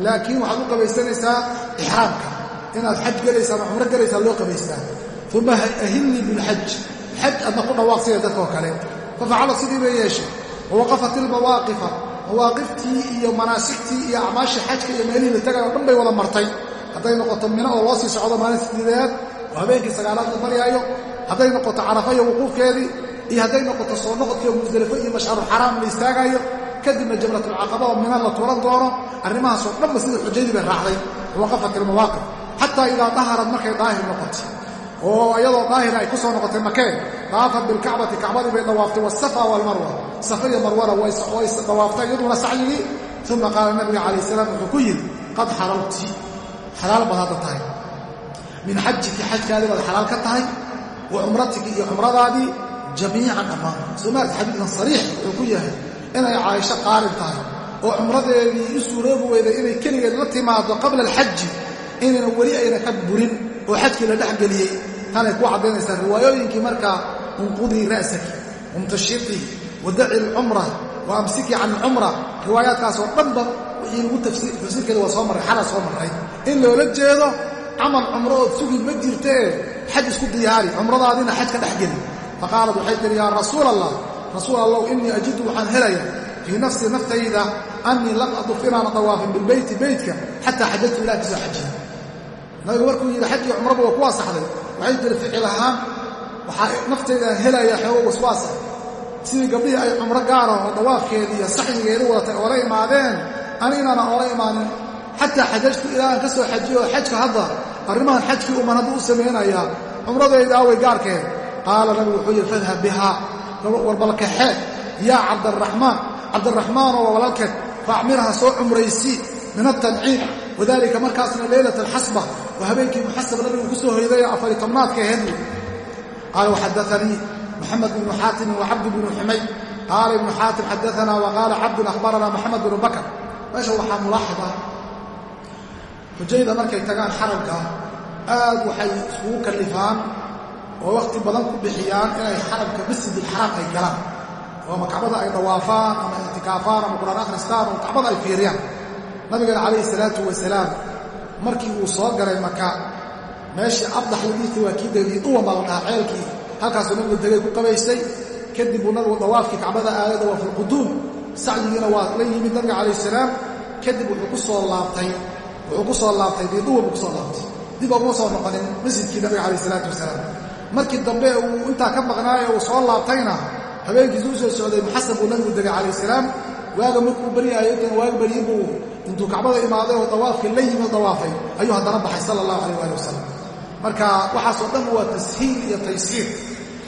Speaker 1: laakiin waxaad u qabaysanaysaa ixraamka inaad xaj gelaysa ama cumro gelaysaa loo qabaystaa uma ahillii bilxaj xaj adna ku dhawaaqsaya dadkoo kale. Fafacala sidii bay yeeshay wawaqafat ilmawaaqifa mawaaqiftii iyo manaasigtii iyo acmaashii xajka iyo meelihii la tagay oo dhan bay wada martay hadday noqoto mino oo loo sii socdo maalin sideedaad oo habeenkii sagaalaad la baryaayo hadday noqoto carafa iyo wuquufkeedii iyo hadday noqoto soo noqodkii oo musdelifo iyo mashcaruxaraam la istaagaayo kadibna jamratulcaqaba oo mina la tuuran doono arrimahaasoo dhanba sida xujaydii bay raacday waqafat ilmawaaqif xataa idaa daharad markay daahir noqotay oo iyadoo daahira ay ku soo noqotay daafat bilkacbati kacbadii bay dhawaaftay wasafa walmarwa safa iyo marwana way dhawaaftay iyaduna sacyigii uma qaala nabiga calayh salaam wuxuu ku yidhi qad xalalti. Xalaal baad hadda tahay. Min xajiki xajkaadii baad xalaal ka tahay wa cumratiki iyo cumradaadii jamiican dhammaan. Somaarta xadiidkan sariix wuxuu ku yahay inay caaisho qaalin tahay oo cumradeedii u suuroobi weyday inay keligeed la timaado qabla alxaji inayna weli ayna ka burin oo xajkii la ku caddaynaysaa unqudii ra'saki wamtashiqii wadaci alcumra wa amsikii can alcumra riwaayaadkaasoo dhanba wixii lagu tafsiirkeeda waa soo marray xala soo marray in loola jeedo camal cumro ood sugi ma jirtee xaj isku diyaari cumradaadina xaj ka dhex geli faqaalat waxay tihi yaa rasuul allah rasuul allow innii ajidu waxaan helaya fii nafsii naftayda annii lam aduf inaana dawaafin bilbeyti beytka xataa xajajtu ilah ka soo xajiya nabigu markuu yidhi xajkii cumraba waa ku waasaxday waxay waxaa naftaydan helaya xoogo waswaasa sidii gabdhihii ay cumro gaara oo dawaafkeedii iyo saxyigeedu wadatay oola imaadeen anignana oola imaanin. Xataa xajajtu ilaa aan ka soo xajiyo xajka hadda arrimahan xajkii uman hadduu u samaynayaa cumradayda aaway gaarkeed qaala nabigu wuxuu yidhi fadhab bihaa warbalkaxee yaa cabdaraxmaan cabdiraxmaanoo waa walaalkeed faacmirha soo cumraysii min atanciim wadalika markaasna leylat alxasba waa habeenkii muxasab nabigu ku soo hoyday afari tobnaadka aheed qaala waxadaanii moxamed bnu xaatimin wa cabdu bnu xumayd qaala ibnu xaatim xadaana wa qaala cabdun akhbarana moxamed bnu bakr meesha waxaa mulaaxada xujayda markay tagaan xaramka aad waxay iskugu kallifaan oo wakhti badan ku bixiyaan inay xaramka masjidulxaraam ay galaan oo ama kacbada ay dawaafaan ama itikaafaan ama quraan akhristaan oo kacbada ay fiiriyaan nabigana calayhi salaatu wasalaam uu soo galay maka meeshii abdax lagiita waa kii degay duwan baa la dhahaa ceelkii. Halkaasuu nabigu degay ku qabaysay kadib buu nabigu dawaafkii kacbada aaday dawaafulquduum sacyigiina waa la yimid nabiga calayh salaam kadib wuxuu ku soo laabtay. Wuxuu ku soo laabtay diiduwa buu ku soo laabtay. Dib oguma soo noqonin masjidkii nabiga calayh salaatu wasalaam. Markii dambe uu intaa ka maqnaaye uu soo laabtayna habeenkiisu u soo socday muxasab buu nabigu degay calayh salaam. Waaga markuu baryaayo intan waaga baryi buu intuu kacbada imaaday oo dawaafkii la yimi dawaafay ayuu haddana baxay sala allahu calayh waali wasalam marka waxaasoo dhan waa tashiil iyo taysiir.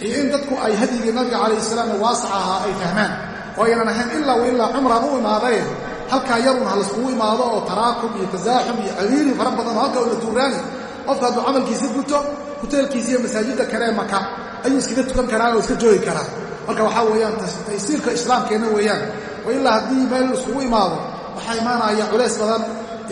Speaker 1: Iyo in dadku ay hadyigii nabiga calayh salaam ee waasac ahaa ay fahmaan. Oo aynan ahayn ilaa wa ilaa cumraan u imaadeen. Halkaa yarun ha laiskugu imaado oo taraakum iyo tasaaxum iyo ciriiri fara badan oo halka la tuuraani qofka hadduu camalkiisa guto huteelkiisa iyo masaajidda kale ee maka ayuu iskaga tukan karaa oo iska joogi karaa. Marka waxaa weeyaan taysiirka islaamkeenna weeyaan wa ilaa haddii meel laiskugu imaado waxaa imaanaya culays badan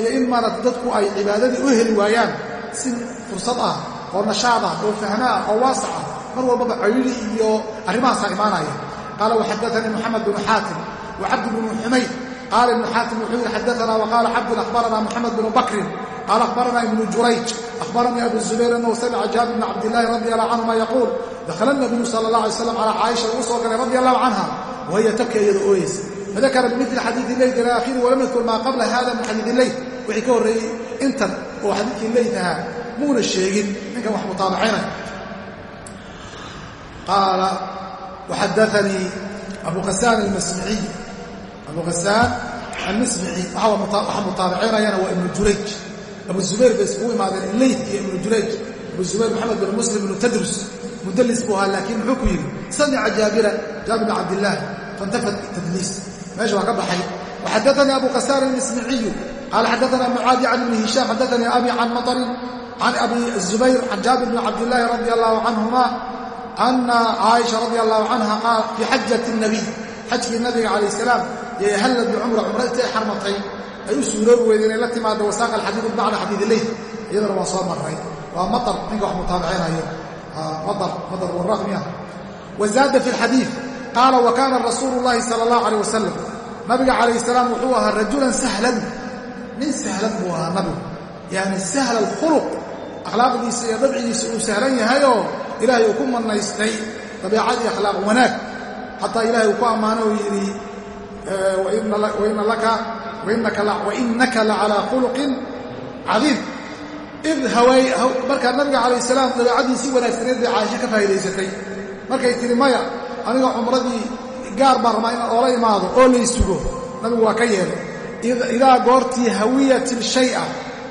Speaker 1: iyo in maarata dadku ay cibaadadii u heli waayaan si fursad ah oo nashaad ah oo fahmo ah oo waasac ah. Mar walbaba ciriiri iyo arrimahaasaa imaanaya qaala waxadaanii moxamed bnu xaatim wa cabdi bnu xumayd qaala ibnu xaatim wuxuu yidhi xadaana waqaala cabdun akhbarana moxamed bnu bakrin. Qaala akhbarana ibnu jurayj. Akhbaranii abu zubayr annahu samica jaabir bn cabdillahi radi allahu canhuma yaquul. Dakhala nabiyu sala allah alay slam calaa caaisha uu soo galay radi allahu canha wahiya tabka iyada ooyeysa fadakara bimili xadiidi leyl ila akhiri walam yadkur maa qabla hada min xadiidi leyl wixii ka horreeyey intan oo xadiidkii leyl ahaa muuna sheegin ninkan wax mutaabacaynaya qaala waxadaanii abu khasaan almasmiciy abu khasaan almasmici waxaa mutaabacaynayana waa ibnu jurayj. Abu zubayr bay iskugu imaadeen leyt iyo ibnu jurayj. Abu zubayr maxamed bin muslim ibnu tadrus mudallis buu ahaa laakiin muxuu ku yidhi samica jaabira jaabir bn cabdillaah faintafat tadliis. Meesha waa ka baxay. Waxadaanii abu khasaan almasmiciyu qaala xadaana mucaadi can ibni hishaam xadaanii abi can maطrin can abi zubayr can jaabir bn cabdillaahi radi allahu canhuma ana caaisha radi allahu canha qaal fii xajati nabiy xajkii nabiga calayh salaam yay hallad bicumra cumro intay xarmatay ay u suuroobi weyda inay la timaado wasaaqa alxadiid bacda xadiid leyl iyadana waa soo marray waa maطar ninka wax mutaabicinayo maطar maطar waraaq miya wazaada fi اlxadiid qaala wa kaana rasuulu اllahi sala اllahu alيh wasalam nabiga calayh salaam wuxuu ahaa rajulan sahlan nin sahlan buu ahaa nabigu yani sahla alkhuluq akhlaaqdiisa iyo dabcigiisa uu sahlan yahayoo ilaahay uu ku manaystay dabiicad iyo akhlaaq wanaag. Xataa ilaahay uu ku ammaano uu yidhi wainaka lacalaa khuluqin cadiim. Id markaa nabiga calayh salaam dabeicadiisii wanaagsaneed bay caaisho ka faa'idaysatay markay tihi maya aniga cumradii gaar baan rabaa in oola imaado oo laysugo nabigu waa ka yeelay idaa goortii hawiyat ilshaya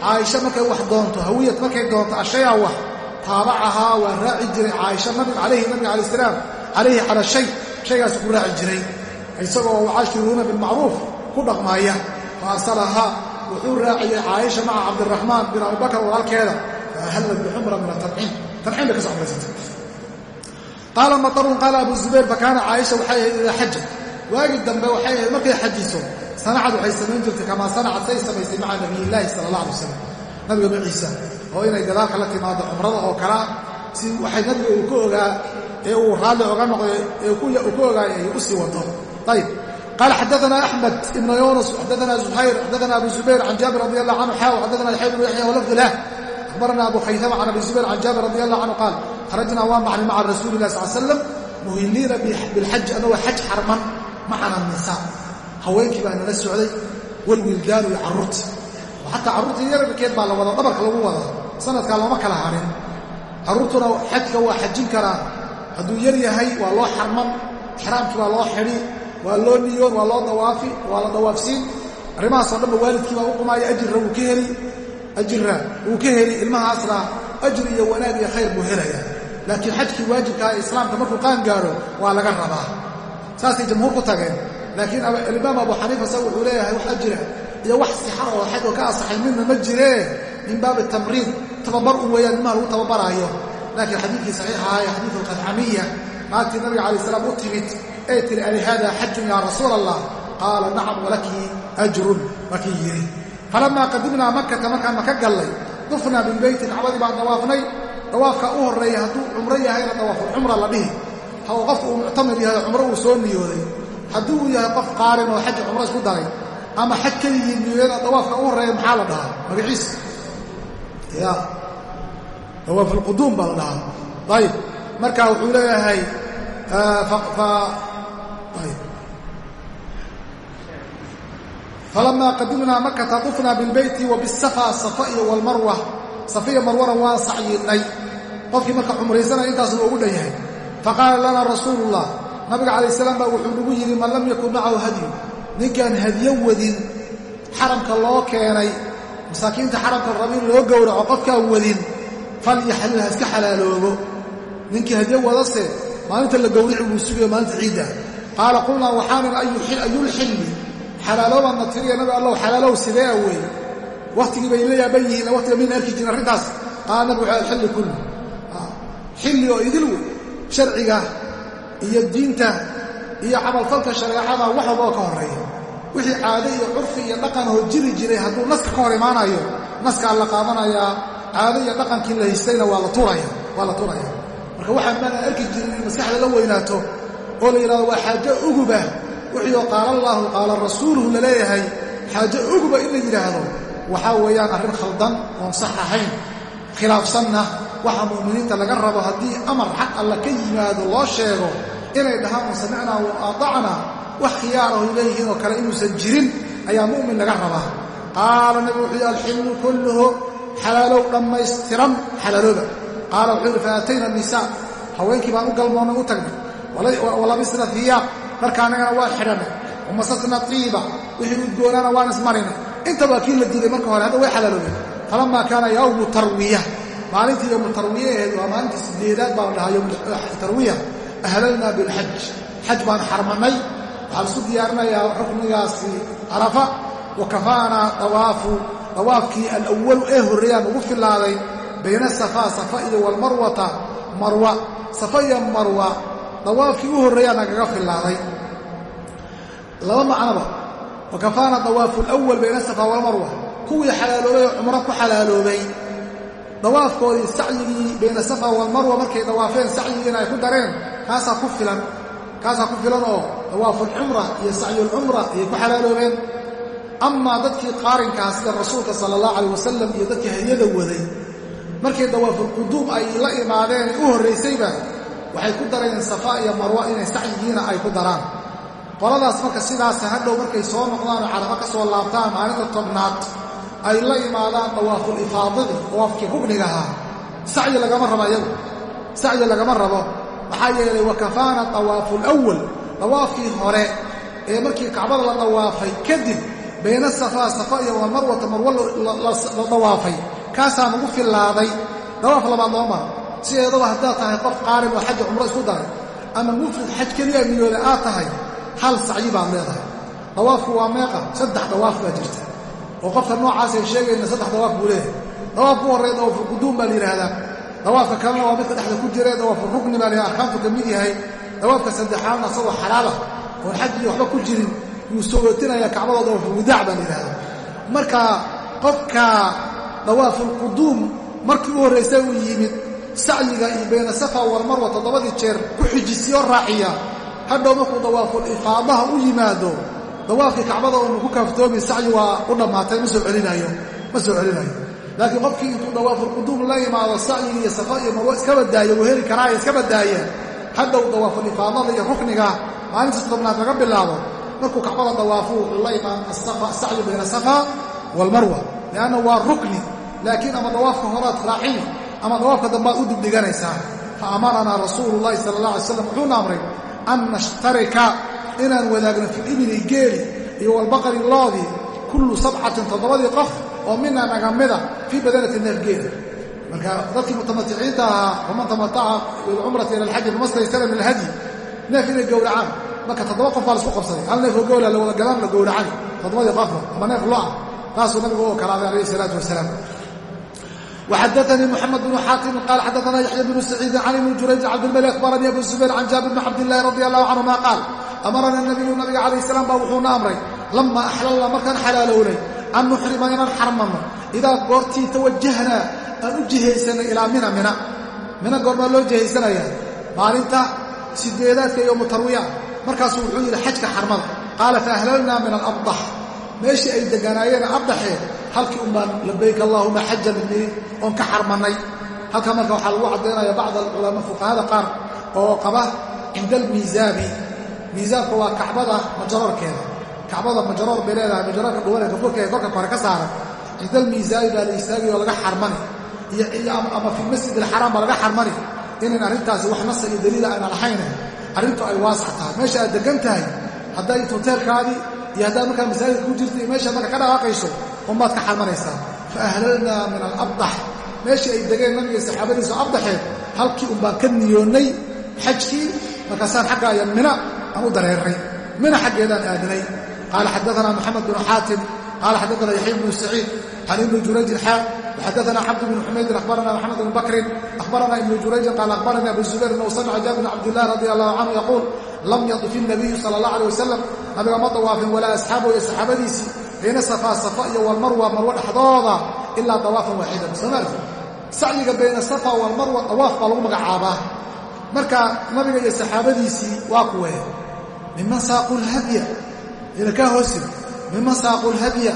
Speaker 1: caaisha markay wax doonto hawiyat markay doonto ashaya wax. Taabacahaa waa raaci jiray caaisha nabiga calayhi nabiga calayh salaam calayhi cala shay. Shaygaas ku raaci jiray. Isagoo wacashiruuna bilmacruuf ku dhaqmaaya. Fa arsalahaa wuxuu raaciyey caaisha maca cabdiraxmaan bin abibakar walaalkeeda. Faahallad bixumra min atanciim tanciim bay ka soo qaala matarun qaala abu zubayr fakaana caaisha waxay ahayd idaa xaja waagii dambe waxay ahayd markay xajiso sanacad waxay samayn jirtay kamaa sanacad say samaysay maca nabiyillaahi sala allah alay wasalam nabiga maciisa oo inay gadaalka la timaado cumrada oo kalea si waxay nabiga uu ka ogaa ee uu raalli oga noqday ee ku ogaayay ay u sii wato ayib قال xdثna أحمد بن يونس xdثna زهير xdثna أبو زبير عن جابر رضي الله عنه xاw xdثna يحيى بن يحيى ولفظ له أخبرنا أبو خyثمة عن أبي زبير عن جابر رضي الله عنه قال خرجna waan baxnay mعa رasuuل الlah صل سلم muhiliina bاlxaji anagoo xaj xarman macana النiساء haweenkii baa nala socday wاlwildaanu iyo caruurti xataa carruurtii yararkeed baa la wada dhabarka lagu wadaa sanadkaa looma kala harin carruurtuna xajka waa xajin karaa hadduu yar yahay waa loo xarman ixraamkii baa loo xidhi waa loo niyoon waa loo dawaafi waa la dawaafsiin. Arrimahaasoo dhanba waalidkii baa u qumaaya ajirra wuu ka heli ajirra wuu ka heli ilmahaasna ajir iyo wanaag iyo khayr buu helayaa. Laakiin xajkii waajibkaa ee islaamka markuu qaan gaadho waa laga rabaa. Saasay jamhuur ku tageen laakiin alimaam abu xaniifa sa wuxuu leeyahay wax ajira iyo wax sixa oo xajoo ka asaxay midna ma jiree min baabi tamriid tababar un weeyaan ilmaha lagu tababaraayo laakiin xadiidkii saxiixa ah ee xadiidu alqadxamiya naagtii nabiga calayi salaam u timid ee tiri ali haada xajun yaa rasuula allah qaala nacam walaki ajrun. Markii yidhi falammaa qadimnaa makata markaan maka gallay dufnaa bilbeyti kacbadii baan dawaafnay. Dawaafka u horreeya hadduu cumro yahayna dawaafulcumra la dhihi. Haw qofku uu uu soo niyooday haddii uu yahay qof qaarin oo xaji cumro isku daray ama xaj keligii niyooyada dawaafka u horreeya maxaa la dhahaa? Magaciisa ya dawaafulquduum baa la dhahaa. Ayib marka wuxuu leeyahay falamaa qadimnaa makata dufnaa bilbeyti wa bisafa safa iyo walmarwa safa iyo marwana waan sacyinnay qofkii marka cumraysanaya intaas loogu dhan yahay faqaala lana rasuulu ullah nabiga calayh salaam baa wuxuu nagu yidhi man lam yakun macahu hadyu ninkaan hadyo wadin xaramka loo keenay masaakiinta xaramka raba loo gowraco qofkaan wadin falyaxlil ha iska xalaaloobo. Ninkii hadyo wadase maalinta la gowrici buu sugayo maalinta ciidda. Qaala qulnaa waxaanin ayulxilli xalaaloobaadna tiriya nabi allow xalaalow sidee wey wakhtigii bay la yaaban yihiin waqtiga mayna arki jirin arrintaas. Qaala nabigu alxilli kullu xilli oo idil wey sharciga iyo diinta iyo camalfalka shareecada wax walba oo ka horreeya. Wixii caado iyo curfi iyo dhaqan oo jiri jiray hadduu naska ka hor imaanayo naskaa la qaadanayaa caado iyo dhaqankii la haystayna waa la turaya marka waxaan maanaan arki jirin in maskaxda la weynaato oo la yidhahdo waa xaajo uguba wixii oo qaala allaahu qaala rasuuluhu la leeyahay xaajo uguba in la yidhaahdo. Waxaa weeyaan arrin khaldan oon sax ahayn khilaafsanna waxa mu'miniinta laga rabo haddii amar xaq alla ka yimaado loo sheego inay dhahaan un samicnaa wa aatacnaa wax khiyaarahoy leeyihiin oo kale inuusan jirin ayaa mu'min laga rabaa. Qaala nabigu wuxuu yidhi alxillu kulluhu xalaalow dhammaystiran xalaalooba qaala wuxuu yidhi faatayna nisaa. Haweenkii baan u galmoonnay u tagnay. Walabisna hiyaab dharka annagana waa xidhannay wamasasna tiiba wixii udgoonaana waan ismarinay inta waa kii la diiday marka hore hadda way xalaaloobeen. Falamaa kaana yawmu tarwiya maalintii yowmu tarwiyaheedu waa maalintii sideedaad baa la dhahaa yowmutarwiya ahlalnaa bilxaj xaj baan xarmannay waxaan isku diyaarinayaa ruknigaasi carafa wa kafaanaa dawaafu dawaafkii alawalu ee horreeyaan ugu fillaaday bayna safaa safa iyo walmarwata marwa. Safa iyo marwa dawaafkii u horreeyaa nagaga fillaaday. Laba macnoba wa kafaana dawaafu alawal bayna safa walmarwa kuwii xalaaloobay oo cumro ku xalaaloobay dawaafkoodii sacyigii bayna safa walmarwa markay dawaafeen sacyigiina ay ku dareen kaasaa ku filan. Kaasaa ku filan oo dawaafulcumra iyo sacyulcumra ayay ku xalaaloobeen. Amaa dadkii qaarinkaa sida rasuulka sala allahu calayh wasalam iyo dadkii hadyada waday markay dawaafulquduum ay la imaadeen u horraysayba waxay ku dareen safa iyo marwa inay sacyigiina ay ku daraan. Qoladaas marka sidaasa hadhow markay soo noqdaan oo carafo ka soo laabtaan maalinta tobnaad ay la imaadaan dawaaful ifaadadii dawaafkii rugnigahaa sacyi lagama rabo iyagu sacyi lagama rabo. Maxaa yeelay wa kafaana dawaafu lwal dawaafkii hore ee markii kacbada la dawaafay kadib bayna safaa safa iyo walmarwata marwo la dawaafay kaasaa nagu fillaaday. Dawaaf labaad loo mara sideedaba haddaad tahay qof qaarin oo xaja cumro isku daray ama mufrid xaj keliya niyooda aad tahay hal sacyi baad leedahay dawaafku waa meeqa saddex dawaaf baa jirta oo qofka noocaasay sheegayna saddex dawaaf buu leeyahay. Dawaafku horreeya dawaafulquduum baa la yidhaahdaa. Dawaafka kalena waa midka dhexda ku jira dawaafulrukni baa la yidhahda arkaantu ka mid yahay. Dawaafka saddexaadna asagoo xalaala oon xaj waxba ku jirin yuu sogootinaya kacbadoo dawaafulwidaac baa la yidhahdaa marka qofka dawaafulquduum markii u horraysay uu yimid sacyiga iyo bayna safa walmarwa toddobadii jeer ku xijisiyo raaciya hadhow markuu dawaaful ifaadaha u yimaado dawaafkii kacbada uunu ku kaaftoomi sacyi waa u dhammaatay ma soo celinayo ma soo celinayo. Laakiin qofkii intuu dawaafulquduum la imaado sacyigii iyo safa iyo marwo iska badaaye wuu heli karaa iska badaaye. Hadhow dawaaful ifaadada iyo rukniga maalinta todobnaad laga bilaabo markuu kacbada dawaafo wuxuu la imaan sacyu bayna safa walmarwa lianna waa rukni laakiin ama dawaafka horaad raacini ama dawaafka dambaad u dibdhiganaysaa. Fa amaranaa rasuulu llahi sala allah alay slam wuxuuna amray an nashtarika inaan wadaagno fi ibili geeli iyo walbaqari loodii kullu sabcatin toddobadii qof oo mina naga mida fii badanati neef geela marka dadkii mutamaticiinta ahaa faman tamataca bilcumrati ila alxaji famastaysara min alhadyi. Neef inay gowracaan. Marka toddoba qof baa la qabsaday. Hal neefoo gowla la wada galaan la gowracani. Toddobadii qofba ama neef lo'a taasuu nabigu u okolaaday alayhi isalaatu wasalaam وxadثnي محمد بن xاatim qال xadثna يحyى بن سعيid عن بن jurayج cبdالmلك أخبرnي أbو زبير عن jaaبر بن cabdاللahi رضي الله عنهma qاal أmarna النبiyu nabiga عalaيه السلام baa wuxuuna amray lama أxlalna markaan xalaalownay an nuxrima inaan xarmanno idaa goortii tawajahnaa aan u jihaysanay ilaa mina mina mina goormaa loo jihaysanaya maalinta sideedaadka iyo mutarwiya markaasuu wuxuu yidhi xajka xarmada qaala faأhlalnaa min الأbضح meeshii ay deganaayeen abdaxee halkii un baan labayk allaahuma xajan nii oon ka xarmannay. Halkaa marka waxaa lagu caddaynaya bacd alculamaa fuqahada qaar oo qaba cinda almiisaabi miisaabka waa kacbada majaroorkeeda kacbada majaroor bay leedahay majaroorka dhuwanee gafurkeeda korka kore ka saaran. Cinda almiisaabi baa la istaagay oo laga xarmani. Ama fi masjid alxaraam baa laga xarmani. Inayn arrintaasi wax nasa iyo daliila ayna lahayne arrintu ay waasax tahay meesha aad degan tahay hadday hoteelkaadii iyo haddaad markaa masaajidka ku jirta iyo meeshaad marka ka dhawaaqayso ummaad ka xarmanaysaa fa ahlalnaa min alabdax meeshii ay degeen nabiga saxaabadiisu abdaxeed halkii umbaan ka niyoonnay xajkii markaasaan xagga ayaa mina aan u dareernay mina xaggeedaan aadinay. Qaala xaddaanaa moxamed binu xaatim qaala xaddaana yaxya bnu saciid can ibni jurayjin xaa xaddaana cabdu bnu xumaydin ahbarana maxamed bnu bakrin ahbarana ibnu jurayjin qaala ahbarani abu zubayr bnu usamaca jaabir bn cabdilah radi allahu canhu yaquul lam yadif inabiyu sala allah aleh wasalam nabiga ma dawaafin walaa asxaabahu iyo saxaabadiisii bayna safaa safa iyo walmarwa marwo dhexdooda ilaa dawaafan waaxidan soomaalki sacyiga bayna safa walmarwa dawaaf baa lagu magacaabaa marka nabiga iyo saxaabadiisii waa kuwe miman saaquu lhadya ina kaa hoosin miman saaquu lhadya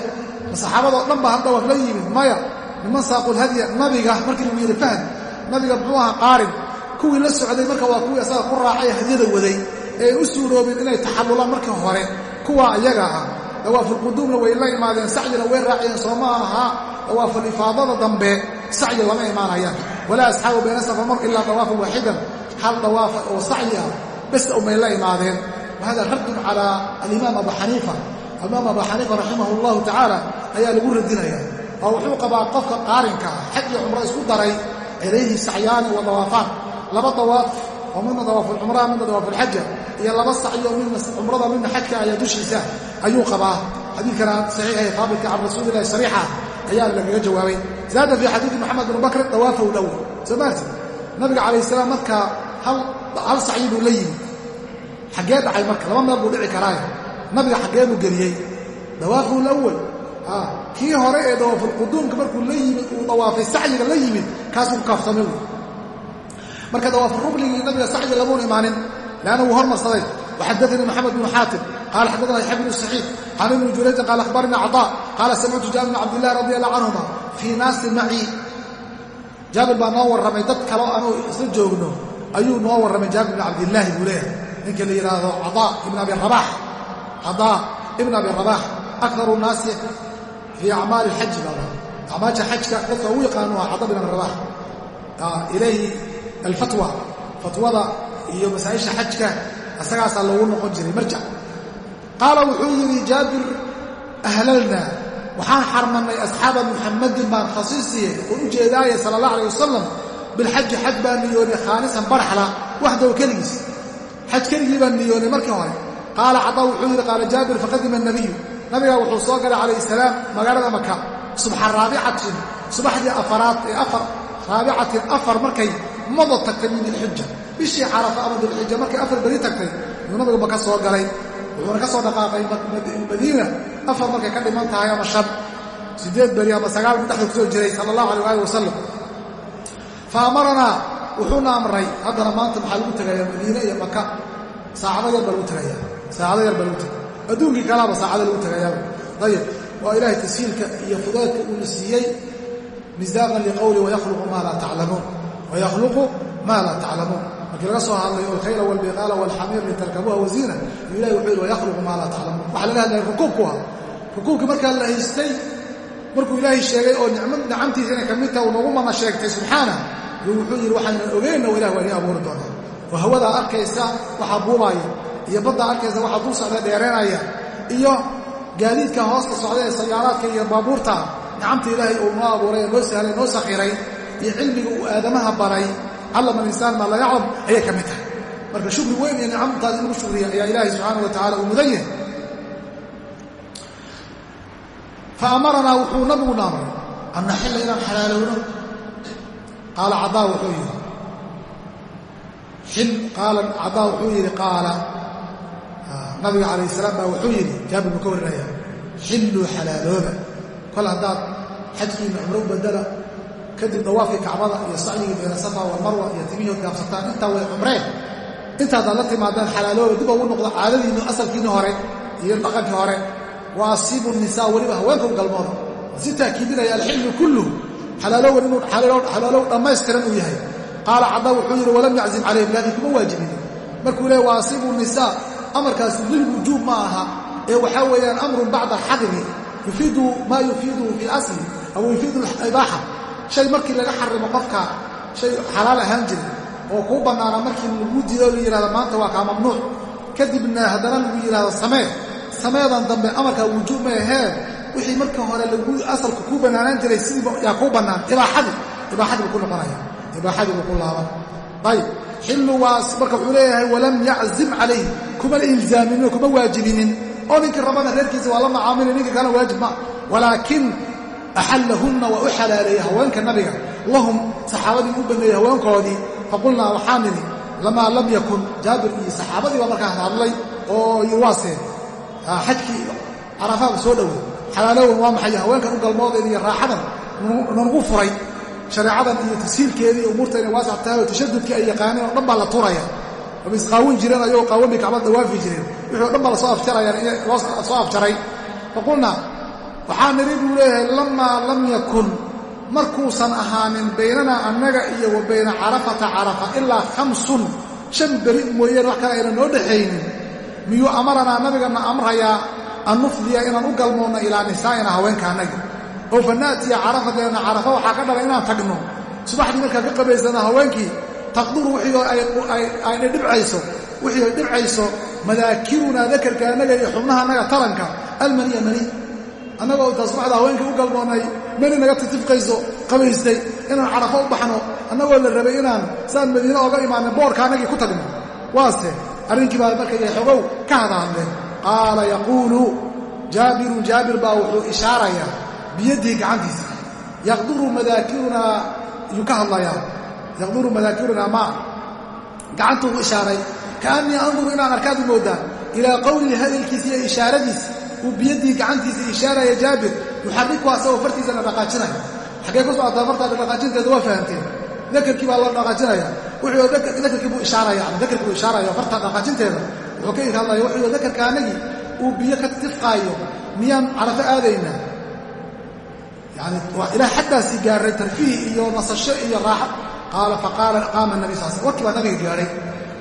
Speaker 1: ma saxaabadoo dhan ba hal dawaaf la yimid maya miman saaqu lhadya nabiga markii lagu yidhi fahd nabiga muxuu ahaa qaarin kuwii la socday marka waa kuwii asaga ku raacay hadyada waday ee u suuroobin inay taxallulaan markii hore kuwaa iyaga ah dawaafulquduumna way la imaadeen sacyina way raaciyeen soo ma aha. Dawaafulifaadada dambe sacyi lama imaanayaan. Walaa asxaabu bayna safamar ilaa dawaafan waaxidan. Hal dawaafa oo sacyi ah bes umay la imaadeen. Wahada raddun calaa alimaam abu xaniifa alimaam abu xaniifa raximah allahu tacaala ayaa lagu radinaya. Oo wuxuu qabaa qofka qaarinka ah xaj iyo cumro isku daray calayhi sacyaani wa dawaafaan. Laba dawaaf oo midna dawaafulcumraa midna dawaafulxaja iyo laba sacyo midna cumrada midna xajka ayaa dushiisa. Ayuu qabaa. Xadiidkana saxiixae faabilka can rasuulilahi sariixa ayaa lagaga jawaabay. Zaada fii xadiidi moxamed bn bakr dawaafahu lowl soo maarti nabiga calayh salaam markaa hal sacyi buu la yimid. Xaggee dhacay marka laba meel buu dhici karaaye nabiga xaggee buu geliyey. Dawaafahu lawal kii hore ee dawaafulquduumka markuu la yimid uu dawaafay sacyiga la yimid kaasuu wy marka dawaafuruknigii nabiga sacyi lamuun imaanin leanna wuu hormarsaday waxadaanii moxamed bnu xaatim qaala xaddaana yaxya bnu saciid can ibni jurayjin qaala akhbaranii caطaa qaala samictu jaabir bn cabdillahi radi allah canhuma fii naasi macii jaabir baa noo warramay dad kaleo anuu isla joogno ayuu noo warramay jaabir bn cabdillaahi buu leeyahay ninka la yidhaahdo cadaa ibn abi rabax cadaa ibn abi rabax akaru naasi fii acmaali xaji baa acmaasha xajka dadka ugu yaqaanu waa cada bin abi rabax ilayhi alfatwa fatwada iyo masaa'isha xajka isagaasaa loogu noqon jiray. Marjac qaala wuxuu yidhi jaabir ahlalnaa waxaan xarmannay asxaaba muxammadin baan khasiisiye oo u jeedaaya sala allah alay wasalam bilxaji xaj baan niyoonay khaalisan baraxla waxdow keligiis. Xaj keligii baan niyoonay markii hore qaala cadaa wuxuu yidhi qaala jaabir faqadima anabiyu nabigaa wuxuu soo galay calayh salaam magaalada maka subxa raabicatin subaxdii afaraad ee afar raabicatin afar markay mada tagtay min dilxija bishii carafa ama dilxija markay afar beri tagtay yuu nabigu maka soo galay wuxuuna ka soo dhaqaaqay madiina. Afar markay ka dhiman tahay ama shan siddeed beri ama sagaal mid dhexda ku soo jiray sala allahu alay waali wasalam fa amaranaa wuxuuna amray haddana maanta maxaa lagu tegayaa madiine iyo maka saacado yar baa lagu tegaya saacado yar baa lagu tegaya adduunkii kalaaba saacado lagu tegayaaba ayib waa ilaahay tashiilka iyo fudaadka uuna siiyey misdaaqan liqowli wayakhluqu maa laa taclamuun wayakhluqu maa laa taclamuun markii laga soo hadlay alkhayla walbiqaala walxamiir litarkabuha waziina yu ilahi wuxuu yidhi wayakhluqu maa laa taclamuun waxaa laga hadlaya rukuubku ah rukuubkii markaa la haystay markuu ilaahay sheegay oo nicamtiisa inay ka mid taha uu nagu mana sheegtay subxaana yuu wuxuu yidhi waxaynan ogeynna ilah waa inii abuuri doonaa oo hawadaa arkaysa waxaa buubaaya iyo baddaa arkaysa waxaa dul socda dheereenaya iyo gaadiidka hoosta socda ee sayaaraadka iyo baabuurta nicamta ilaahay uu noo iyo cilmiga uu aadamaha baray callama alinsaan maa laa yaclam ayay ka mid tahay. Marka shukri weyn iyo nicamtaas in shukriya ayaa ilaahay subxaana wa tacala uu mudan yahay. Fa amaranaa wuxuu nabigu naamray an naxilla inaan xalaalowno? Qaala cadaa wuxuu yidhi qaala cadaa wuxuu yidhi qaala. Nabiga calayh salaam baa wuxuu yidhi jaabir buu ka warinaya xilluu xalaalooba kol haddaad xajkiina cumro u badala kadib dawaafkii kacbada iyo sacyigii bayna safa walmarwa iyo timihood gaabsataan. Intaa way cumreen. Intaadaad la timaadaan xalaalooba dib ugu noqdo caadadiinnu asalkiinni hore iyo dhaqankii hore. Wa asiibu nisaa weliba haweenka u galmooda si taakiidinaya alxillu kulluhu. Xalaalowan inuu xalaalow dhammaystiran uu yahay. Qaala cadaa wuxuu yidhi walam yaczim calayhim laakiin kuma waajibin. Markuu leey wa asiibu nisaa. Amarkaas lilwujuub ma aha. Ee waxaa weeyaan amrun bacda alxadri yufiidu maa yufiiduhu fi asli aw yufiidu ibaaxa shay markii laga xarimo qofka shay xalaal ahaan jira oo kuu bannaana markii lagu diido la yidhahdo maanta waa kaa mamnuuc. Kadibna haddana lagu yidhahdo samee. Sameedan dambe amarkaa wujuub ma ahee. Wixii marka hore lagu asalka kuu bannaanaan jiray sidii yaa kuu bannaan. Ibaaxadii ibaaxadii buu ku noqonaya. Ibaaxadii buu ku laaban. Ayib. Xillu marka wuxuu leeyahay walam yaczim calayh kuma ilzaaminin kuma waajibinin. Oo ninkii rabana reerkiisa waa la macaamilay ninka kalena waajib ma walaakin axallahunna waa u xalaaleeyey haweenka nabiga lahum saxaabadii u baneeyey haweenkoodii faqulnaa waxaan nidhi lamaa lam yakun jaabir iyo saxaabadii baa markaa hadlay oo yirwaaseen xajkii carafaaba soo dhowey xalaalowan waa maxay haweenkan u galmoodeen iyo raaxadan nagu furay shareecadan iyo tasiilkeedii umuurta inay waasax tahay oo tashadudkii ay yaqaaneen oo dhan baa la turaya ama isqaawin jireen ayagoo dawaafi jireen wixii o la soo afjarayaan afjaray faqulnaa waxaa nidhi buu leeyahay lamaa lam yakun markuusan ahaanin baynanaa annaga iyo wa bayna carafata carafa ilaa khamsun shan beri mooyeen wax kale ayna noo dhexaynin. Miyuu amaranaa nabigana amrayaa an nufdiya inaan u galmoonno ilaa nisaa'ina haweenka annaga. Oo fa naatiya carafadeena carafa waxaa ka dhalay inaan tagno. Subaxdii markaa ka qabaysana haweenkii taqduru wixii ayna dhibcayso wixii ay dhibcayso madaakirunaa dakarka annaga iyo xubnaha annaga taranka almaniya mani annagoo intaa subaxda haweenkii u galmoonnay mani naga titifqayso qabaystay inaan carafo u baxno annagoo la rabay inaan saan madiine ooga imaanay boorka annagii ku tagno. Waase arrinkii baa markay xogow ka hadahadleen. Qaala yaquulu jaabirun jaabir baa wuxuu ishaarayaa biyadihi gacantiisa. Yaqduru madaakirunaa yuu ka hadlayaa. Yaqduru madaakirunaa maa gacantuu u ishaaray. Kaannii anduru inaan arkaadu mooddaa ilaa qowlihi hadalkiisa iyo ishaaradiisa uu biyadihi gacantiisa ishaaraya jaabir yuxarriku asagoo fartiisana dhaqaajinaya xaggee ku socotaa fartaada dhaqaajinteeda waa fahamteen. Dakarkii baa loo dhaqaajinaya wuxuu dakarkii buu ishaaraya dakarkii buu ishaaraya farta dhaqaajinteeda wuxuu ka hadlaya wuxuu dakarka anagii uu biyo ka tifqaayo miyaan carafo aadaynaa? Yani waa ilaa xaddaasii gaaray tarfiih iyo nasasho iyo raaxo. Qaala faqaala qaama nabi sal sl warkii baa nabiga gaadhay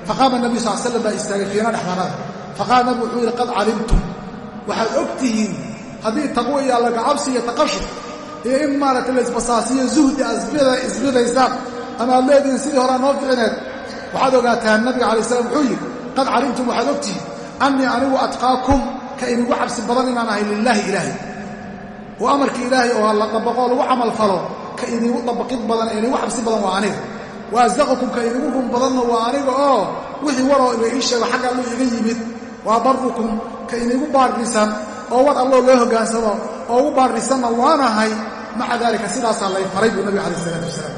Speaker 1: faqaama nabiy sal slam baa istaagay fiina dhexdanada faqaala nabigu wuxuu yidhi qad calimtum waxaad og tihiin haddii taqwo iyo allagacabsi iyo taqashuf iyo in maaragtay laisbasaasiyo zuhdi aad isbidaysaan ama aad leedihiin sidii horaa noo ficineed waxaad ogaataan nabiga alay slam wuxuu yidhi qad calimtum waxaad og tihiin annii anigu atqaakum ka inigu cabsi badan inaan ahay lilaahi ilaahay. Oo amarkii ilaahay oo la dabaqoo lagu camal falo ka inigu dabaqid badan inigu cabsi badan waa aniga. Wa asdaqakum ka inigu run badanna waa aniga oo wixii waroo ina ii sheego xagga allu iga yimid waa barukum ka inigu baarrisan oo war alloo loo hoggaansamo oo ugu baarrisanna waanahay maca daalika sidaasaa lay faray buu nabiga calayh isalaatu wasalaam.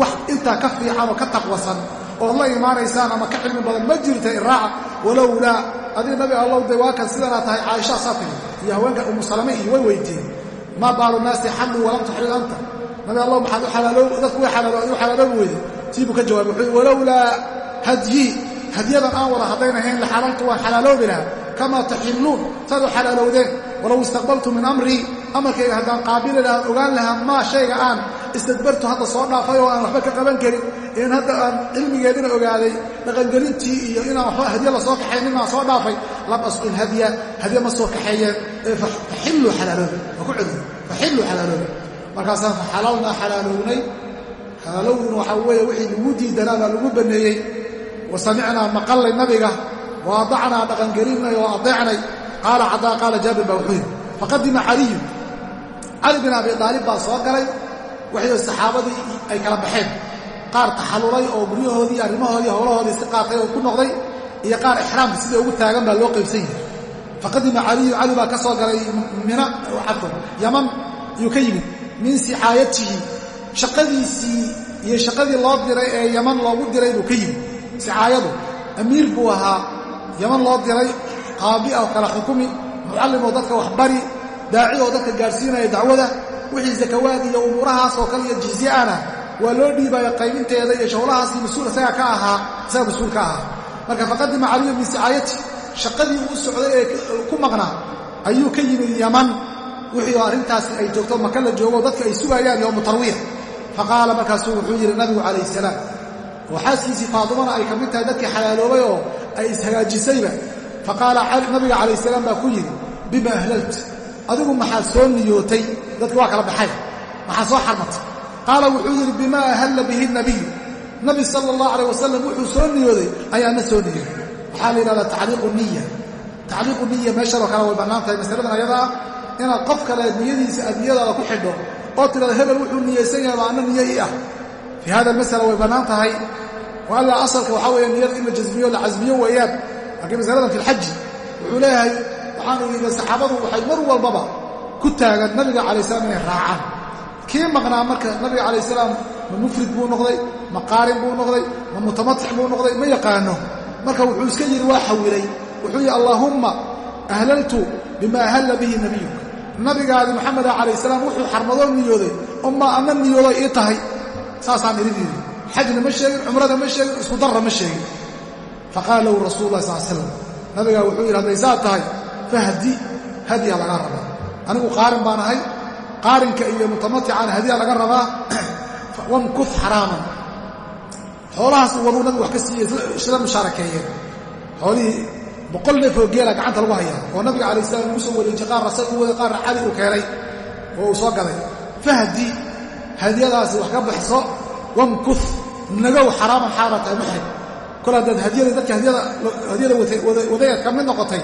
Speaker 1: Wax intaa ka fiican oo ka taqwasan ood la imaanaysaan ama ka cilmi badan ma jirta iraaca walowlaa adii nabi allow de waa kan sidanaa tahay caaisha saa tiri iyo haweenka umu salame iyo way weydiin maa baalu naasi xalluu walam tuxlil anta. Nabi allow maxaad dadku way xalaalo adigu xalaaloobi weyde tii buu ka jawaabay wuxuu walowlaa hadyi hadyadan aan wada haddayn ahayn laxalaltu waan xalaaloobi lahaa kamaa taxilluun saad xalaalowdeen walow istaqbaltu min amrii amarkayga haddaan qaabili lahaan ogaan lahaa maa shayga aan istadbartu hadda soo dhaafay oo aan waxba ka qaban karin in hadda aan cilmigeedina ogaaday dhaqangelintii iyo inaan waxba hadya la soo kaxayn inaan soo dhaafay lam asqil hadya hadya ma soo kaxeeyeen ee faxilluu xalaaloobi waa ku celiyo faxilluu xalaaloobi markaasaan faxalalnaa xalaalownay xalaalowduna waxaa weeye wixii lagu diidanaa baa lagu banneeyey wa samicnaa maqallay nabiga wa adacnaa dhaqangelinay oo adeecnay qaala cadaa qaala jaabir baa wuxuu yidhi faqadima caliyu cali bin abi aalib baa soo galay waxay saxaabadii ay kala baxeen qaar taxallulay oo guryahoodii arrimahoodii howlahoodii si qaatay oo ku noqday iyo qaar ixraamka sida ugu taagan baa loo qaybsan yahay faqadima caliyu cali baa ka soo galay mina cafwan yaman ayuu ka yimid min sicaayatihi shaqadiisii iyo shaqadii loo diray ee yaman loogu diray ka yimid sicaayadu amiir buu ahaa yaman loo diray qaabi oo kala xukumi mucallim oo dadka waxbari daaci oo dadka gaadhsiinaya dacwada wixii zakawaad iyo umuurahaas oo kale iyo jizye ana waa loo dhiibaya qaybinteeda iyo shawlahaasii mas'uul isaga ka ahaa isaga mas'uul ka ahaa. Marka faqadima caliyu min sicaayati shaqadii uu socday ee ku maqnaa ayuu ka yimid yaman wixii arrintaasi ay joogto maka la joogo dadka ay sugayaan yowmu tarwiya faqaala markaasuu wuxuu yidhi nabigu calayh salaam. Oo xaaskiisii faatimana ay ka mid tahay dadkii xalaaloobay oo ay ishagaajisayba faqaala nabiga calayh salaam baa ku yidhi bima ahlalt adigu maxaad soo niyootay? Dadki waa kala baxay. Maxaa soo xarmatay? Qaala wuxuu yidhi bimaa ahalla bihi nabiyu nabi sala allah alayh wasalam wuxuu soo niyooday ayaana soo niyooday. Waxaa la yidhahdaa tacliiqu niya tacliiqu niya meeshanoo kale way bannaan tahay masaladan ayada ah inaad qof kale niyadiisa aad niyadaada ku xidho oo tidhahda hebel wuxuu niyaysan yahay ba anna niyo ii ah. Fii hada masala way bannaan tahay wa alla asalka waxaa weeye niyada in la jasmiyo la casmiyo weeyaan. Laakiin masaladan fi lxaji wuxuu leeyahay waxaanu yidhi saxaabadu waxay mar walbaba ku taagan nabiga calay salaam inay raacaan. Kii maqnaa marka nabiga calayh salaam ma mufrid buu noqday ma qaarin buu noqday ma mutamatic buu noqday ma yaqaano. Marka wuxuu iska yidhi waa xawilay wuxuu yidhi allaahumma ahlaltu bima ahalla bihi nabiyuk nabigaadi maxameda calayh salaam wuxuu xarmadoo niyooday umma anna niyoodo ii xajna ma sheegin cumrada ma sheegin isku darra ma sheegin. Faqaala lahu rasuulu lah sal slam nabigaa wuxuu yidhi hadday saa tahay fahdi hadiya lagaa rabaa. Anigu qaarin baan ahay qaarinka iyo mutamaticana hadiya laga rabaa wamkuf xaraaman. Xoolahaas uu waduu nabigu wax ka siiyey isla mushaarakeeyeen. Xoolihii boqol neef oo geela gacanta lagu hayaa oo nabiga calayh salam ugu soo wareejiyey qaar rasay u waday qaarna cali uu keenay oo uu soo gaday fahdi hadiyadaasi wax ka baxso wamkuf nagow xaraaman xaara tahay muxrim kol haddaad hadiyada dadka hadiyada wadaeed ka mid noqotay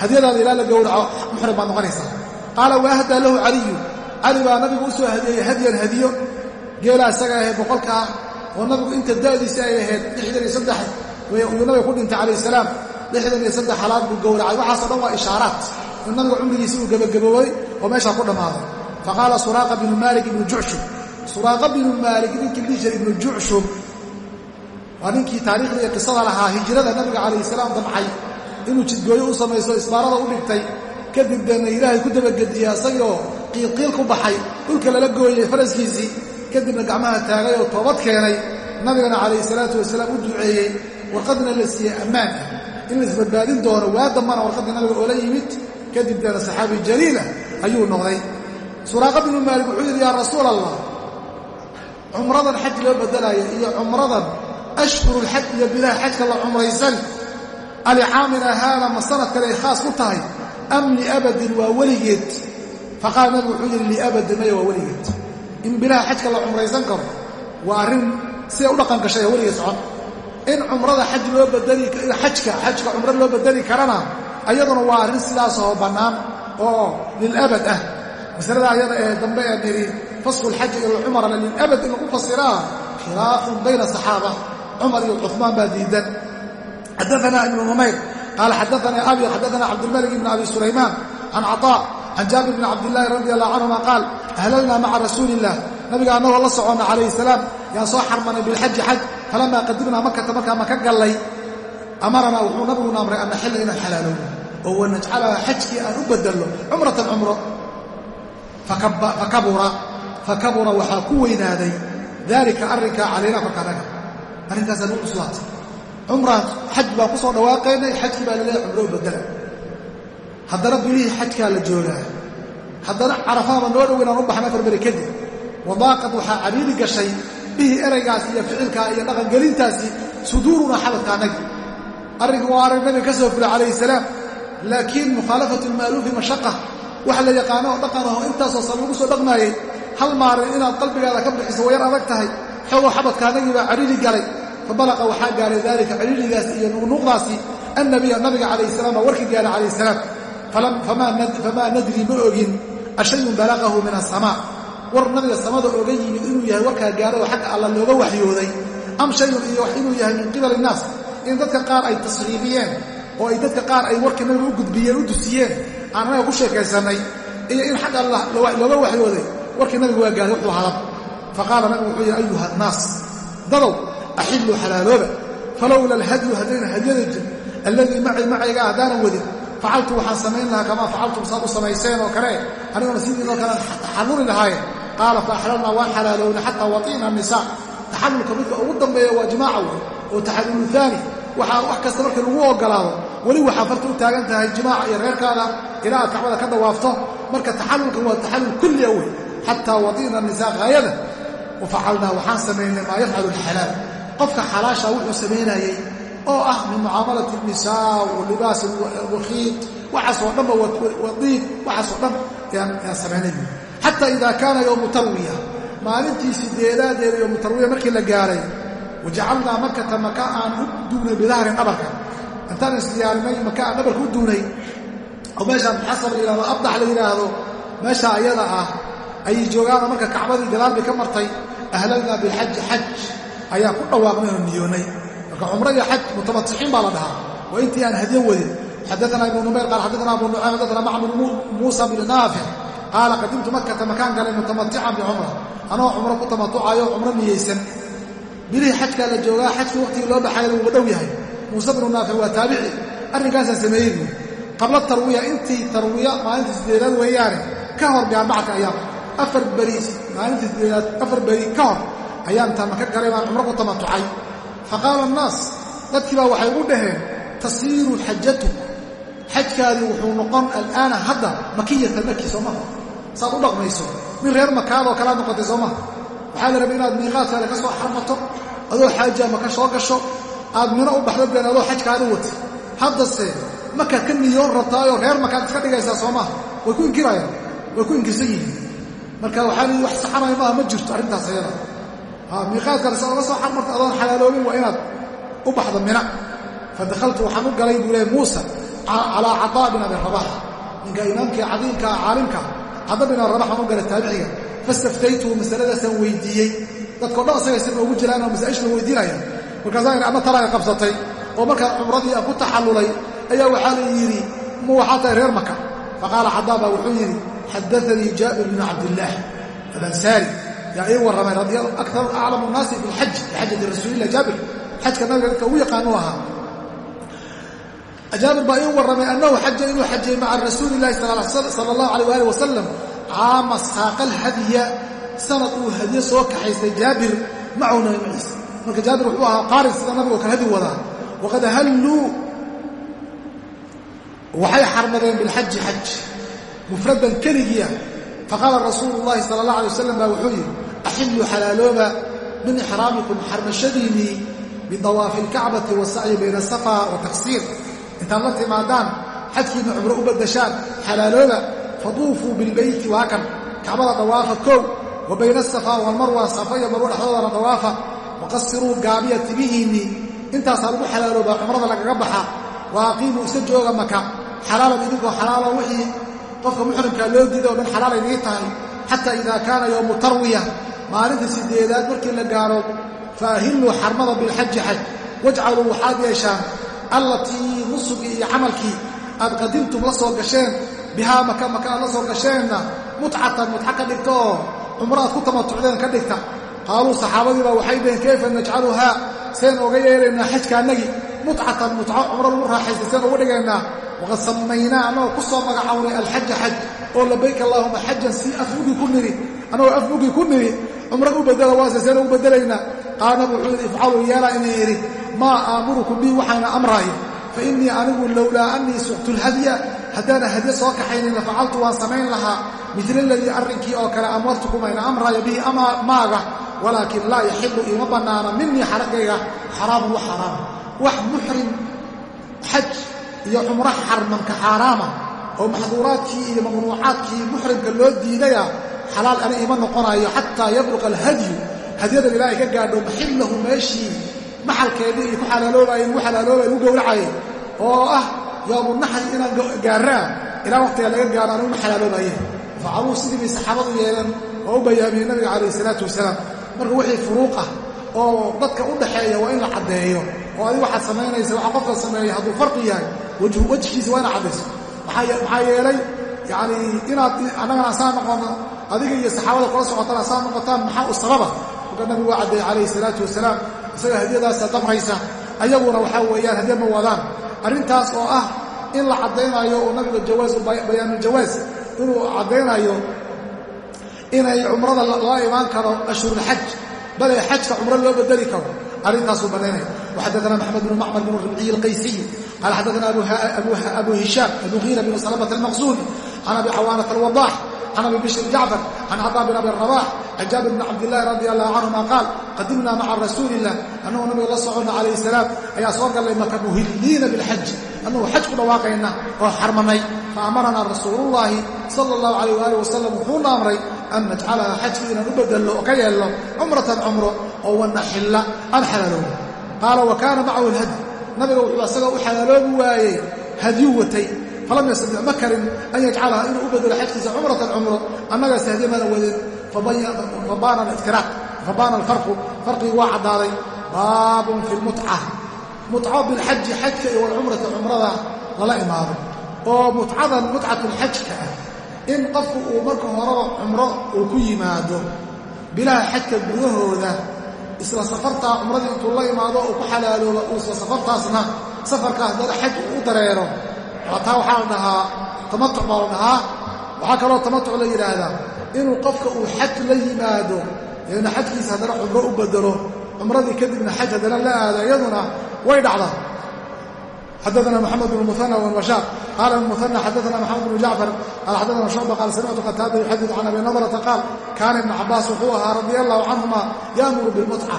Speaker 1: hadiyadaada ilaa la gowraco muxrim baad noqonaysaa qaala wa ahdaa lahu caliyu cali baa nabigu u soo hadiyeeyey hadyan hadiyo. Geelaa isaga ahayd boqolka ah oo nabigu inta da'diisi ay ahayd lixdan iyo saddex uu nabiga ku dhintay calayh salaam lixdan iyo saddex halaad buu gowracay. Waxaasoo dhan waa ishaaraat in nabiga cumrigiisi uu gebagaboobay oo meeshaa ku dhammaaday faqaala suraaqa binu maalik ibnu jucshub suraaqa binu maalik ninkii dhihi jiray ibnu jucshub waa ninkii taariikhda iyo qisada lahaa hijrada nabiga calayh salaam damcay inuu jidgooyo u samayso isbaarada u dhigtay. Kadib deena ilaahay ku dabagediya isagoo qiilqiil ku baxay. Dhulka lala gooyey faraskiisii. Kadibna gacmaha taagay oo toobad keenay. Nabigana calayhi salaatu wasalaam u duceeyey warqadna la siiyey ammaanka in la isbadbaadin doono waa dambana warqaddii nabiga oola yimid. Kadib deena saxaabi jaliila ayuu noqday. Suraaqa binu maalik wuxuu yidhi yaa rasuul allah cumradan xaj loo bedelaya iyo cumradan ashhurulxaj iyo bilaha xajka la cumraysan alicaamina haada ma sanad kale ay khaas ku tahay? Am liabadin waa weligeed? Faqaala nabigu wuxuu yidhi liabadin maya waa weligeed. In bilaha xajka la cumraysan karo waa arrin siday u dhaqan gashay weligeed socon. In cumrada xaj loo badeli xajka xajka cumro loo bedeli karana ayaduna waa arrin sidaasoo bannaan oo lilabad ah. Masalada ayada ee dambe ee nidhi fasku lxaji ila alcumara lilabad in lagu fasiraa khilaafun bayna saxaaba cumar iyo cuثmaan baa diidan. Xadaana ibnu numayr qaala xadaana abi xadaana cabdilmalik ibn abi sulaymaan can caطaa can jaabir bn cabdillaahi radi allah canhuma qaal ahlalnaa maca rasuuli illah nabiga annagoo la soconna calayhi salaam yaan soo xarmanay bilxaji xaj falamaa qadimnaa makata markaa maka gallay. Amaranaa wuxuu nabiguna amray an naxilla inaan xalaalowno oo wanajcalaha xajkii aan u bedelno cumratan cumro. Fakabura fakabura waxaa ku weynaaday daalika arrinkaa calaynaa korka anaga arrintaasaa nagu cuslaatay cumraan xaj baan ku soo dhawaaqaynay xajkii baa la leeyahay cumro u bedela. Haddana bilihii xajkaa la joogaa haddana carafaaba noo dhow inaan u baxna afar beri kadib. Wadaaqad waxaa cabiidi gashay bihii eraygaas iyo ficilkaa iyo dhaqangelintaasi suduurunaa xabadka annagi arrinku waa arrin nabiga ka soo fulay calayhi salaam. Laakiin mukhaalafatu lma'luufi mashaqa waxa la yaqaano oo dhaqan aho intaasoo sal lagu soo dhaqmaayey hal maalin inaad qalbigaada ka bixiso way yar adag tahay xogoo xabadka annagii baa cidhiidhi galay. Fa balaqa waxaa gaaray daalika cidhiidhigaas iyo nuqnuqdaasi annabiya nabiga calayhi salam baa warkii gaaray calayhi salaam. Famaa nadri ma ogin. Ashayun balaqahu min asamaa war nabiga samada oga yimid inuu yahay warkaa gaaro oo xagga alla looga waxyooday. Am shayun iyo inuu yahay min qibali innaas in dadka qaar ay tasriibiyeen oo ay dadka qaar ay warkii nabiga u gudbiyeen u dusiyeen. Aan anaga ku sheekaysannay iyo in xagga allah looga waxyooday warkii nabiga waa gaaray wuxuu hadab fa qaala nabigu wuxuu yidhi ayuha annaas dadow axillu xalaalooba. Falowla alhadyu haddayna hadyada jir alladii macii macayga haddaanan wadin. Facaltu waxaan samayn lahaa kamaa facaltum saad u samayseen oo kale. Aniguna sidiinoo kale taxalluli lahaayeen. Qaala fa axlalnaa waan xalaalowna xataa wati'na nisaa taxallulka midka ugu dambeeya waa jimaaca wey oo taxallulu aani waxaa wax kasta markii lagu ogolaado weli waxaa farta u taagan tahay jimaaca iyo reerkaada ilaa kacbada ka dawaafto. Marka taxallulkan waa taxallul kulliya wey xataa wati'na nisaa haayada wa facalnaa waxaan samaynay maa yafcalu alxalaal qofka xalaasha wuxuu samaynayey oo ah min mucaamalati nisaa walibaas wakiid waxaasoo dhanba wadiib waxaasoo dhan yaan samaynay xataa idaa kaana yowmu tarwiya maalintii sideedaadeeda yowmu tarwiya markii la gaaray wajacalnaa makata maka aan u duugnay bidahrin dhabarka intaan isdiyaarinay maka aan dhabarka u duunay oo meeshaan muxasab la yidhahdo abdax la yidhaahdo meeshaa ayada ah ayay joogaanoo marka kacbadii gadaal bay ka martay. Ahlalnaa bilxaji xaj ayaan ku dhawaaqnay oo niyoonnay marka cumro iyo xaj mutamatixiin baa la dhahaa. Waa intii aan hadyo wadin. Xadaana ibnu numayr qaal xadaana abu nucaym xadaana macmur muusa bn naafic qaala qadimtu makata makaan galay mutamatican bicumra anoo cumro ku tamatucayo cumro niyeysan. Bilihii xajkaa la joogaa xajkii waqtigii loo baxayana uuba dhow yahay. Muuse bnu naafic waa taabici. Arrinkaasaan sameeyey buui qabla tarwiya intii tarwiya maalintii sideedaad weeyaane ka hor biarbacata ayaam afar beri maalintii sideedaad afar beri ka hor ayaan intaan maka galay baan cumro ku tamatucay. Faqaala annaas dadkii baa waxay ugu dhaheen tasiiru xajatu xajkaadii wuxuu noqon al'aana hadda makiyatan maki soo maha saad u dhaqmayso min reer makaadoo kalaad noqotay soo maha waxaa la rabay inaad miiqaadkaada ka soo xarmato adoo xaaja maka soo gasho aad mino u baxdo deen adoo xajkaada wati haddase makaad ka niyoon rabtaayoo reer makaad iska dhigaysaa soo maha way ku inkirayaan way ku inkirsan yihiin marka waxaa lihi wax saxanaya maaha ma jirto arrintaas ayada miiqaadkaada sa oga soo xarmarta adoon xalaaloobin waa inaad u baxdo mina. Fadahaltu waxaan u galay buu leey muusa calaa cadaa bin abi ninka imaamkii cadiimka caalimka cada bin u galay taabiciga. Fastaftaytuhu masaladaasaan weydiiyey. Dadkao dhan asagay si noogu jiraan oo masaaisha la weydiinaya markaasaan adna talaaga qabsatay oo markaan cumradii aan ku taxallulay ayaa waxaa la yidhi ma waxaa tahay reer maka faqaala cadaa baa wuxuu yidhi xadaanii jaabir bnu cabdillaah alansaari yaa ii warramay akar aclamu nnaasi fi lxaji bixajati rasuulilah jaabir xajka nabiga dadka ugu yaqaanu ahaa jaabir baa ii warramay annahu xaja inuu xajiyey maca rasuuli illahi sala allahu alayh waali wasalam caama saaqa alhadya sanad uu hadye soo kaxaystay jaabir macahu nabi maciise marka jaabir wuxuu ahaa qaarin sida nabigo kale hadi wadaa waqad halluu waxay xarmadeen bilxaji xaj mufradan keligiia faqaala rasuulu llahi sala allah alay wasalam baa wuxuu yidhi axillu xalaalooba min ixraamikum xarmashadiinnii bidawaafi alkacbati wasacyi bayna asafa wataqsiir intaad la timaadaan xajkiinna cumro u baddashaan xalaalooba faduufuu bilbeyti waa kan kacbada dawaafa kow wa bayna asafa walmarwa safa iyo marwo dhexdoodana dawaafa waqasiruu gaabiya tibihiinnii intaasaa lagu xalaaloobaa cumrada lagaga baxa wa aqiimuu iska jooga maka xalaalan idinkoo xalaalo wixii qofka muxrimkaa loo diida o dhan xalaal aynii tahay xataa idaa kaana yowmu tarwiya maalinta sideedaad markii la gaaro faahilluu xarmada bilxaji xaj wajcaluu waxaad yeeshaan allatii nusugii iyo camalkii aad qadimtum la soo gasheen bihaa maka maka aad la soo gasheenna mutcatan mutca ka dhigta oo cumro aad ku tamatucdeen ka dhigta. Qaaluu saxaabadii baa waxay dhaheen kayfa najcaluhaa? Seen oga yeelaynaa xajka annagii mutcatan mutco cumro lagu raaxaysta seen uga dhigaynaa waqad samaynaa annagoo ku soo magacawnay alxaja xaj. Oo labayk allaahuma xajan si afmugii ku niri annagoo afmugii ku niri cumro u bedela waase seen ugu bedelaynaa qaala nabigu wuxuu yidhi ifcaluu yeela inay idhi maa aamurukum bii waxaana amraayo fa innii anigu lowlaa annii suqtu lhadya haddaana hadye soo kaxaynin la facaltu waan samayn lahaa. Midla aladii arrinkii oo kale amartukum ayna amraayo bihi maaga. Walaakin laa yaxilu iima bannaana minii xaraggayga. Xaraamun wa xaraam. Wax muxrim xaj iyo cumro xarmanka xaaraama oo maxduuraadkii iyo mamnuucaadkii muxrimka loo diidaya xalaal ani ima noqonayo xataa yabluqa alhadyu hadyadan ilaahay ka gaadho maxillahu meeshii maxalkeedii iyo ku xalaaloobaye lagu xalaaloobay lagu gowracayay oo ah yoomunaxri inaan gaarraa ilaa waqtiga laga gaaro anigu ma xalaaloobaye facaluu sidii bay saxaabadu yeeleen oo u bayaamiyey nabiga calayhi salaatu wasalaam. Marka wixii furuuq ah oo dadka u dhaxeeya waa in la caddeeyo oo adigu waxaad samaynaysa waxaa qofka sameeya hadduu farqi yahay wejkiisa waa inaad caddayso. Maxaa yeelay yacni inaad annagana asaa noqono adiga iyo saxaabada kula socotaan asaa noqotaan maxaa u sababa? Marka nabigu waa caddeeyey calayhi salaatu wasalaam isaga hadyadaasa damraysa ayaguna waxaa weeyaan hadye ma wadaan. Arrintaas oo ah in la caddaynayo oo nabiga jawaas bayaanuuljawaas inuu caddaynayo inay cumrada lala imaan karo ashhurulxaj bale xajka cumro loo bedeli karo arrintaasuu bannaynaya waxaddaana maxamed bnu macmar bnu ribciyi alqaysiyi. Qaala xaddaana abu hishaam abu hiira bnu salamata almaqsuuli can abi cawaanat alwadaax can abi bishr jacfar can caطaa bin abi rabax can jaabir bni cabdillahi radi allahu canhuma qaal qadimnaa maca rasuuli illah annagu nabiga la soconna calayhi salaam ayaa soo gallay maka muhilliina bilxaji annagu xaj ku dhawaaqayna oo xarmanay faamaranaa rasuulullaahi sala allahu calayh waali wasalam wuxuuna amray an najcalaha xajki inaan u bedello oo ka yeelno cumratan cumro oo wanaxilla aan xalaaloobo. Qaala wa kaana macahu alhadyi nabiga wuxuu asagoo u xalaaloobi waayey hadyu watay. Falam yastadic ma an yajcalaha inuu u bedelo xajkiisa cumratan cumro annagaas hadye mana wadin fabaana alfarqu farqigii waa caddaaday baabun fi lmutca mutco bilxaji xajka iyo walcumrati cumrada lala imaado oo mutcadan mutcatulxajka ah in qofku uu marka horeba cumro uu ku yimaado bilaha xajka gudahooda isla safartaa cumradii intuu la imaado uu ku xalaalooba uu isla safartaasna safarkaas dad xaj uu u dareero taa waxaa la dhahaa tamatuc baa la dhahaa waxaa kaloo tamatuc la yidhaahdaa inuu qofka uu xaj la yimaado yna xajkiisa haddana cumro u bedelo cumradii kadibna xaj haddana la aado iyaduna way dhacdaa. Xadana mxamed bn muana wbashaar qaala muana xadana maxamed bnu jacfar qaala xadana shucba qaal samictu qataada yuxadidu can abi nadrata qaal kaana ibnu cabaas wuxuu ahaa radia allahu canhuma yaamuru bilmutca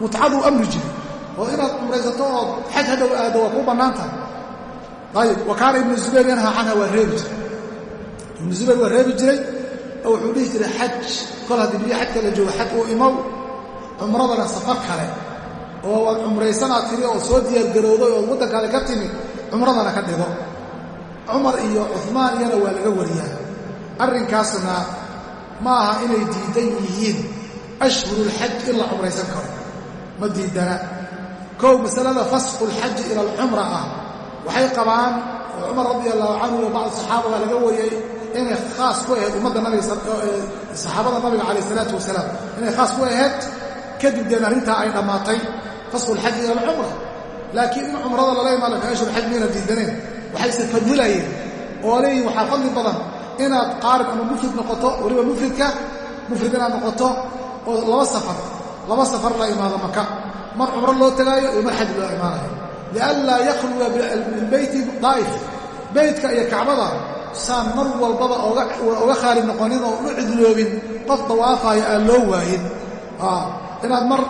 Speaker 1: mutcaduu amri jiray. Oo inaad cumraysato ood xaj hadhow aado waa kuu bannaan tahay ayib wa kaana ibnu zubayr yanhaa canha waa reebi jiray. Ibnu zubayr waa reebi jiray oo wuxuu dhihi jiray xaj. Kol haddii biyo xajka la joogo xaj uu imow cumradana safar kale. Oo waad cumraysanaad tiri oo soo diyaargarowday oo waddankaada ka timi cumradana ka dhigo. Cumar iyo cuhmaan iyana waa laga wariyaa arrinkaasna ma aha inay diidan yihiin ashhurulxaj in la cumraysan karo. Ma diidana. Kow masalada fasqu lxaji ila alcumra ah waxay qabaan oo cumar radi allahu canhu iyo bacd saxaaba baa laga wariyey inay khaas ku ahayd ummadda saxaabada nabiga calayh isalaatu wasalaam inay khaas ku ahayd kadib deen arrintaa ay dhammaatay fasqu lxaji ila alcumra laakiin in cumrada ka ashhur xaj mayna diidaneen waxayse fadwilayeen oo leeyihiin waxaa fadli badan inaad qaarin ama mufrid noqoto weliba mufridka mufrid inaad noqoto oo laba safar laba safar la imaado maka mar cumro loo tegaayo iyo mar xaj loo imaanayo lianlaa yakhluwa bilbeyti daa'if beytka iyo kacbada saan mar walbaba oga khaali noqonin oo u cidloobin qof dawaafayo aan loo waayin. Inaad mar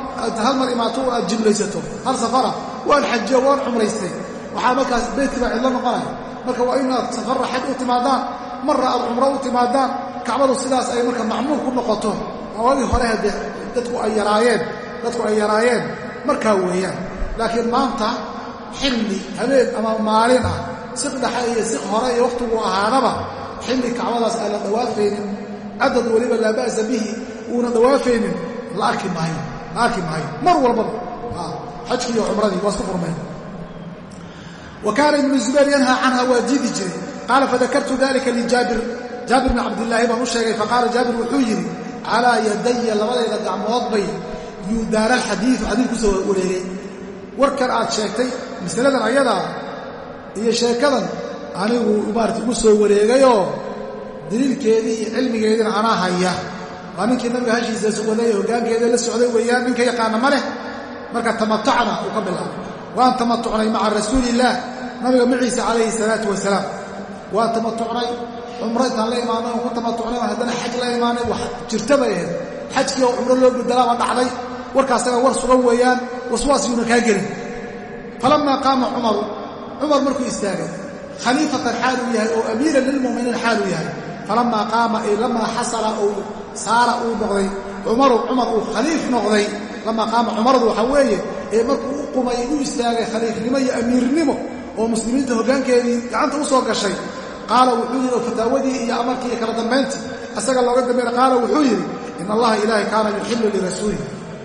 Speaker 1: hal mar imaato aad jimlaysato hal safara waan xajiyo waan cumraystay waxaa markaas beytkii baa cidlo noqonaya. Marka waa inaad safarra xaj u timaadaan marra aad cumro u timaadaan kacbadu sidaas ay marka macmuul ku noqoto. Awadii hore haddee dadku ay yaraayeen dadku ay yaraayeen. Markaa weeyaan laakiin maanta xilli habeen ama maalin ah siq dhexe iyo siq hore iyo wakhtigu ahaanaba xilli kacbadaas aan la dhawaafaynin cadad weliba laa ba'sa bihi uuna dhawaafaynin la arki maayo la arki maayo. Mar walbaba xajkii iyo cumradii waa isku furmeen. Wa ibnu zubayr yanhaa canha waa diidi jiray. Qaala fadakartu dalika lijaabir jaabir. Bni cabdillaahi baan u sheegay faqaala jaabir wuxuu yidhi calaa yadaya labadayda gacmood bay yuudaara alxadiidu xadiid ku soo wareegay. Warkan aad sheegtay masaladan ayadaa iyo sheekadan anigu maarata ugu soo wareegayoo daliilkeedii iyo cilmigeediina anaa haya. Waa ninkii nabiga hashiisa waday hoggaankeeda la socday weeyaan ninka yaqaana ma leh. Marka tamatocna uu ka bilaabay. Waan tamatucnay maca rasuuliillaah nabiga maciisa calayhi salaatu wasalaam. Waan tamatucnay cumro intaan la imaanay oon ku tamatucnay oo haddana xaj la imaanay wax jirta bay ahayd. Xajkii oo cumro loo bedelaaba dhacday warkaasaga war sugan weeyaan waswaas yuuna kaa gelin. Falammaa qaama cumaru cumar markuu istaagay khaliifatan xaaluu yahay oo amiiran lilmu'miniin xaaluu yahay. Falammaa qaama ay lamaa xasala uu saara uu noqday cumaru cumar uu khaliif noqday. Lamaa qaama cumaradu waxaa weeye ee markuu u qumay u istaagay khaliifnimo iyo amiirnimo oo muslimiinta hoggaankeedii gacanta u soo gashay qaala wuxuu yidhi oo fataawadii iyo amarkii iyo kala dambayntii asaga looga dambayna qaala wuxuu yidhi in allaha ilaahay kaana yuxillu lirasuulih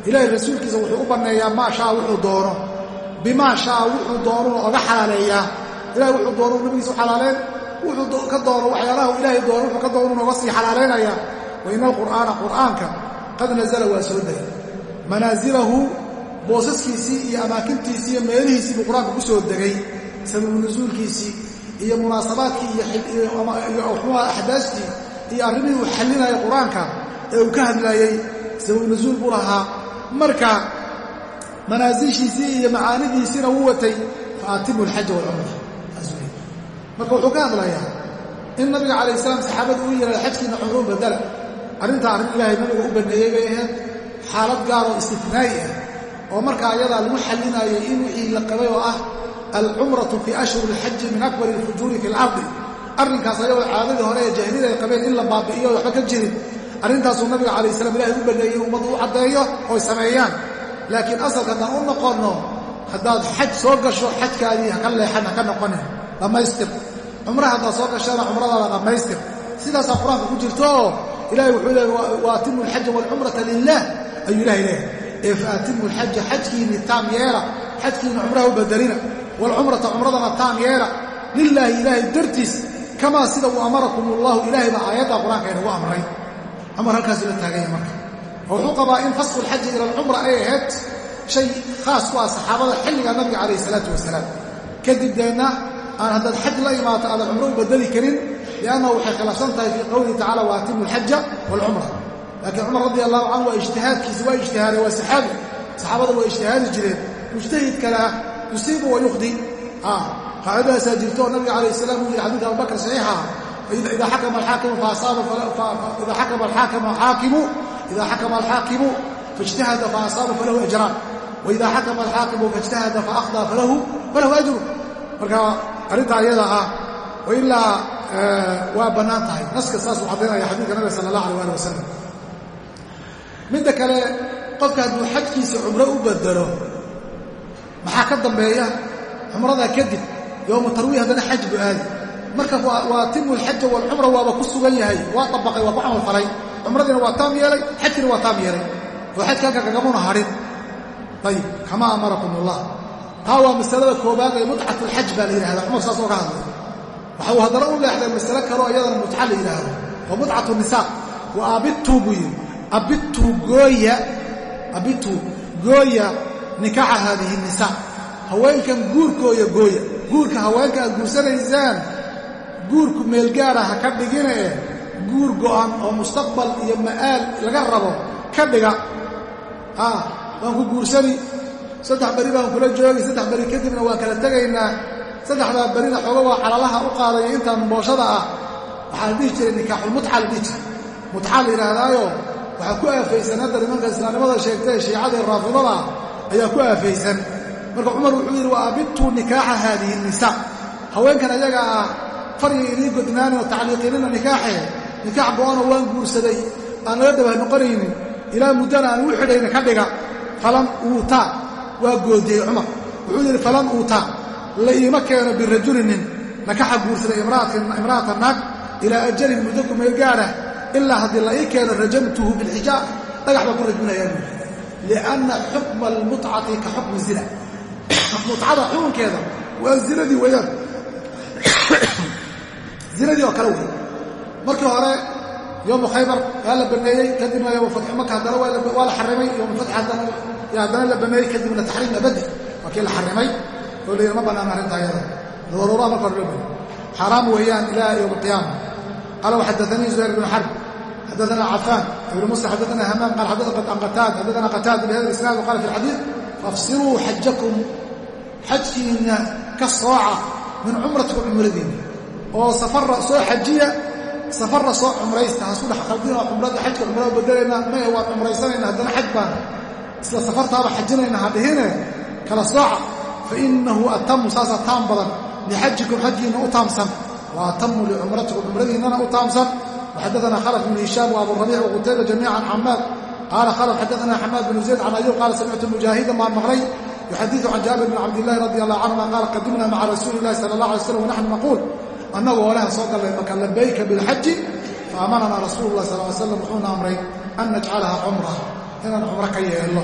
Speaker 1: ilaahay rasuulkiisa wuxuu u banneeyaa maa shaa wuxuu doono bimaa shaa wuxuu doonuna oga xalaaleeyaa ilahay wuxuu doonu nabigiisa u xalaaleen. Wuxuu ka doono waxyaalahu ilaahay doono wuxuu ka doonu nooga sii xalaalaynayaa wa ina alqur'aana qur'aanka qad nazala waa soo degay manaazilahu boosaskiisii iyo amaakintiisii iyo meelihiisii buu qur'aanka ku soo degay. Sababu nusuulkiisii iyo munaasabaadkii iyo xumaa axdaastii iyo arrimihii uu xallinaya qur'aanka ee uu ka hadlaayey sababu nusuul buu lahaa. Marka manaasishiisii iyo macaanidiisiina wuu watay fa atimu alxaja walcumra marka wuxuu ka hadlayaa in nabiga calayh salaam saxaabada uu yidhahda xajkiina cumruun badala. Arrintaa arrin ilaahay nabiga u baneeyey bay ahayd. Xaalad gaaroo istifnaa'i ah oo markaa ayadaa lagu xallinaayay in wixii la qabay oo ah alcumratu fii ashhuri alxaji min akbari alfujuuri fi alcardi arrinkaas ayagoo caadadii hore ee jaahiliyada ay qabeen in la baabi'iyo waxba ka jirin. Arrintaasuu nabiga calayh salam ilahay u baneeyey ummaddu u caddeeyo oy sameeyaan laakiin asalka haddaan u noqonno haddaad xaj soo gasho xajkaadii haka leexan haka noqonin dhammaystir cumra haddaad soo gashana cumradaada dhammaystir sidaasaa qur'aanka ku jirto oo ilahay wuxuu leey wa atimu alxaja waalcumrata lilah ayuu ilahay leehay ee fa atimu alxaja xajkiinni taam yeela xajkiinna cumraha u bedelina waalcumrata cumradana taam yeela. Lilaahi ilaahay dartiis kamaa sida uu amarakum allahu ilaahay baa aayadda qur'aanka inagu amray. Cumar halkaasuu la taaganya marka wuxuu qabaa in fasqu lxaji ila alcumra ay ahayd shay khaas ku ah saxaabada xilliga nabiga calayh isalaatu wasalaam. Kadib deenna aan haddaad xaj la imaato aadan cumro u bedeli karin liannahu waxay khilaafsan tahay fii qowlihi tacala wa atimu alxaja waalcumra laakiin cumar radi allahu canhu waa ijtihaadkiisi waa ijtihaaday waa saxaabi. Saxaabada waa ijtihaadi jireen. Mujtahidkana yusiibu wa yukhdi. Qaacidadaasaa jirto oo nabiga calayh salam uu yihi xadiidka abubakr saxiixa. Ida xakama alxaakimu faasaaba ida xakama alxaakama xaakimu ida xakama alxaakimu faاجtahada faasaaba falahu ajraan waida xakama alxaakimu faاجtahada faakhdأ falahu falahu ajru marka arrintaa ayada ah wailaa waa bannaan tahay naska saasuu caddaynaya xadiidka nabiga sala allah alay ali wasalam midda kale qofka hadduu xajkiisa cumro u bedelo maxaa ka dambeeya cumradaa kadib yowma tarwiih haddana xaj buu aadi marka waa timu alxaja waalcumra waaba ku sugan yahay waa dabaqay waa ku camal falay cumradiina waa taam yeelay xajkiina waa taam yeelay. Oo xajka halka kagamuna hadhin ayib kamaa amarakum allah. Taa waa masalada koobaad ee mutcatulxaj baa la yidhahdaa cumar saas ooga hadlay. Waxa uu haddana u leexday masale kaleo iyadana mutca la yidhaahdo. Waa mutcatu nisaa wa abittuu buu yidhi. Abittuu gooya abittuu gooya nikaaxa haadihi nisaa haweenkan guurkooya gooya. Guurka haweenka aad guursanaysaan guurku meelgaara ha ka dhigina eh guur go'an oo mustaqbal iyo ma'aal laga rabo ka dhiga. Ah waan ku guursani. Saddex beri baan kula joogi saddex beri kadibna waan kala tegaynaa. Saddexdaa berina xooga waa calalaha u qaadaya intaan booshada ah. Waxaa dhihi jiray nikaaxulmutca la dhihi jiray mutca la yidhaahdaayo waxaa ku aafaysan hadda nimanka islaamnimada sheegtae shiicadii raafidada ayaa ku aafaysan. Marka cumar wuxuu yidhi wa abidtuu nikaaxa haadihi nisaa haweenkan ayaga ah farya idiin godnaaninoo tacliiqinina nikaaxee nikaax go'anoo waan guursaday. Aan laga dabah noqonaynin. Ilaa muddana aan u xidhayna ka dhiga. Falan uutaa waa goodiyey cumar. Wuxuu yidhi falan uutaa la iima keeno birajulinin nakaxa guursaday imra'ata naag. Ilaa ajalin muddo ku meel gaadha ilaa haddii la ii keeno rajamtuhu bilxijaab. Dhagax baan ku rajminayaa buuri lianna xukma almutcati ka xukmi zina mutcada xukunkeeda waa zinadii weeyaan. Zinadii oo kale wey markii hore yoomu khaybar waa la baneeyey kadibna yoomu fatxu maka haddana waa la xarimay. Yoomu fatxi haddana la baneeyey kadibna taxriim abadi. Waa kii la xarimay. Oo la yidhi ma bannaan arrinta ayada daruuraha marka hore loo baneey xaaraam weeyaan ilaa yowm alqiyaama qala waxadaanii zuhayr bnu xarb xadaana cafaan ibn muslim xadaana hamaam qaal xadaana qataad xadaana qataad bihada isnaad qala fi alxadiid fafsiruu xajakum xajkiinna ka sooca min cumratikum cumradiinna. Oo safara soo xajiya safarra soo cumraysta hasku dhex qaldinoo cumrada xajka cumrada bedelayna maya waan cumraysanayna haddana xaj baan. Isla safartaaba xajinayna hadhihine kala sooca. Fa inahu atamu saasaa taam badan. Lixajikum xajgiinna u taamsan. Wa atamu licumratikum cumradiinnana u taamsan. Waxadaana khalaf bnu hishaam wa aburabiic waqutayba jamiican camaad qaala khalaf xadaana xamaad bnu zayd can ayub qaala samictu mujaahidan baan maqlay yuxadiu can jaabir bn cabdillahi radi allah canhuma qaala qadimna maca rasuuli illahi sala allah alay slam wanaxnu naquul annagoo oleha soo gallay maka labayka bilxaji faamananaa rasuulu lah sal l slam wuxuuna amray an najcalaha cumra inaan cumro ka yeelno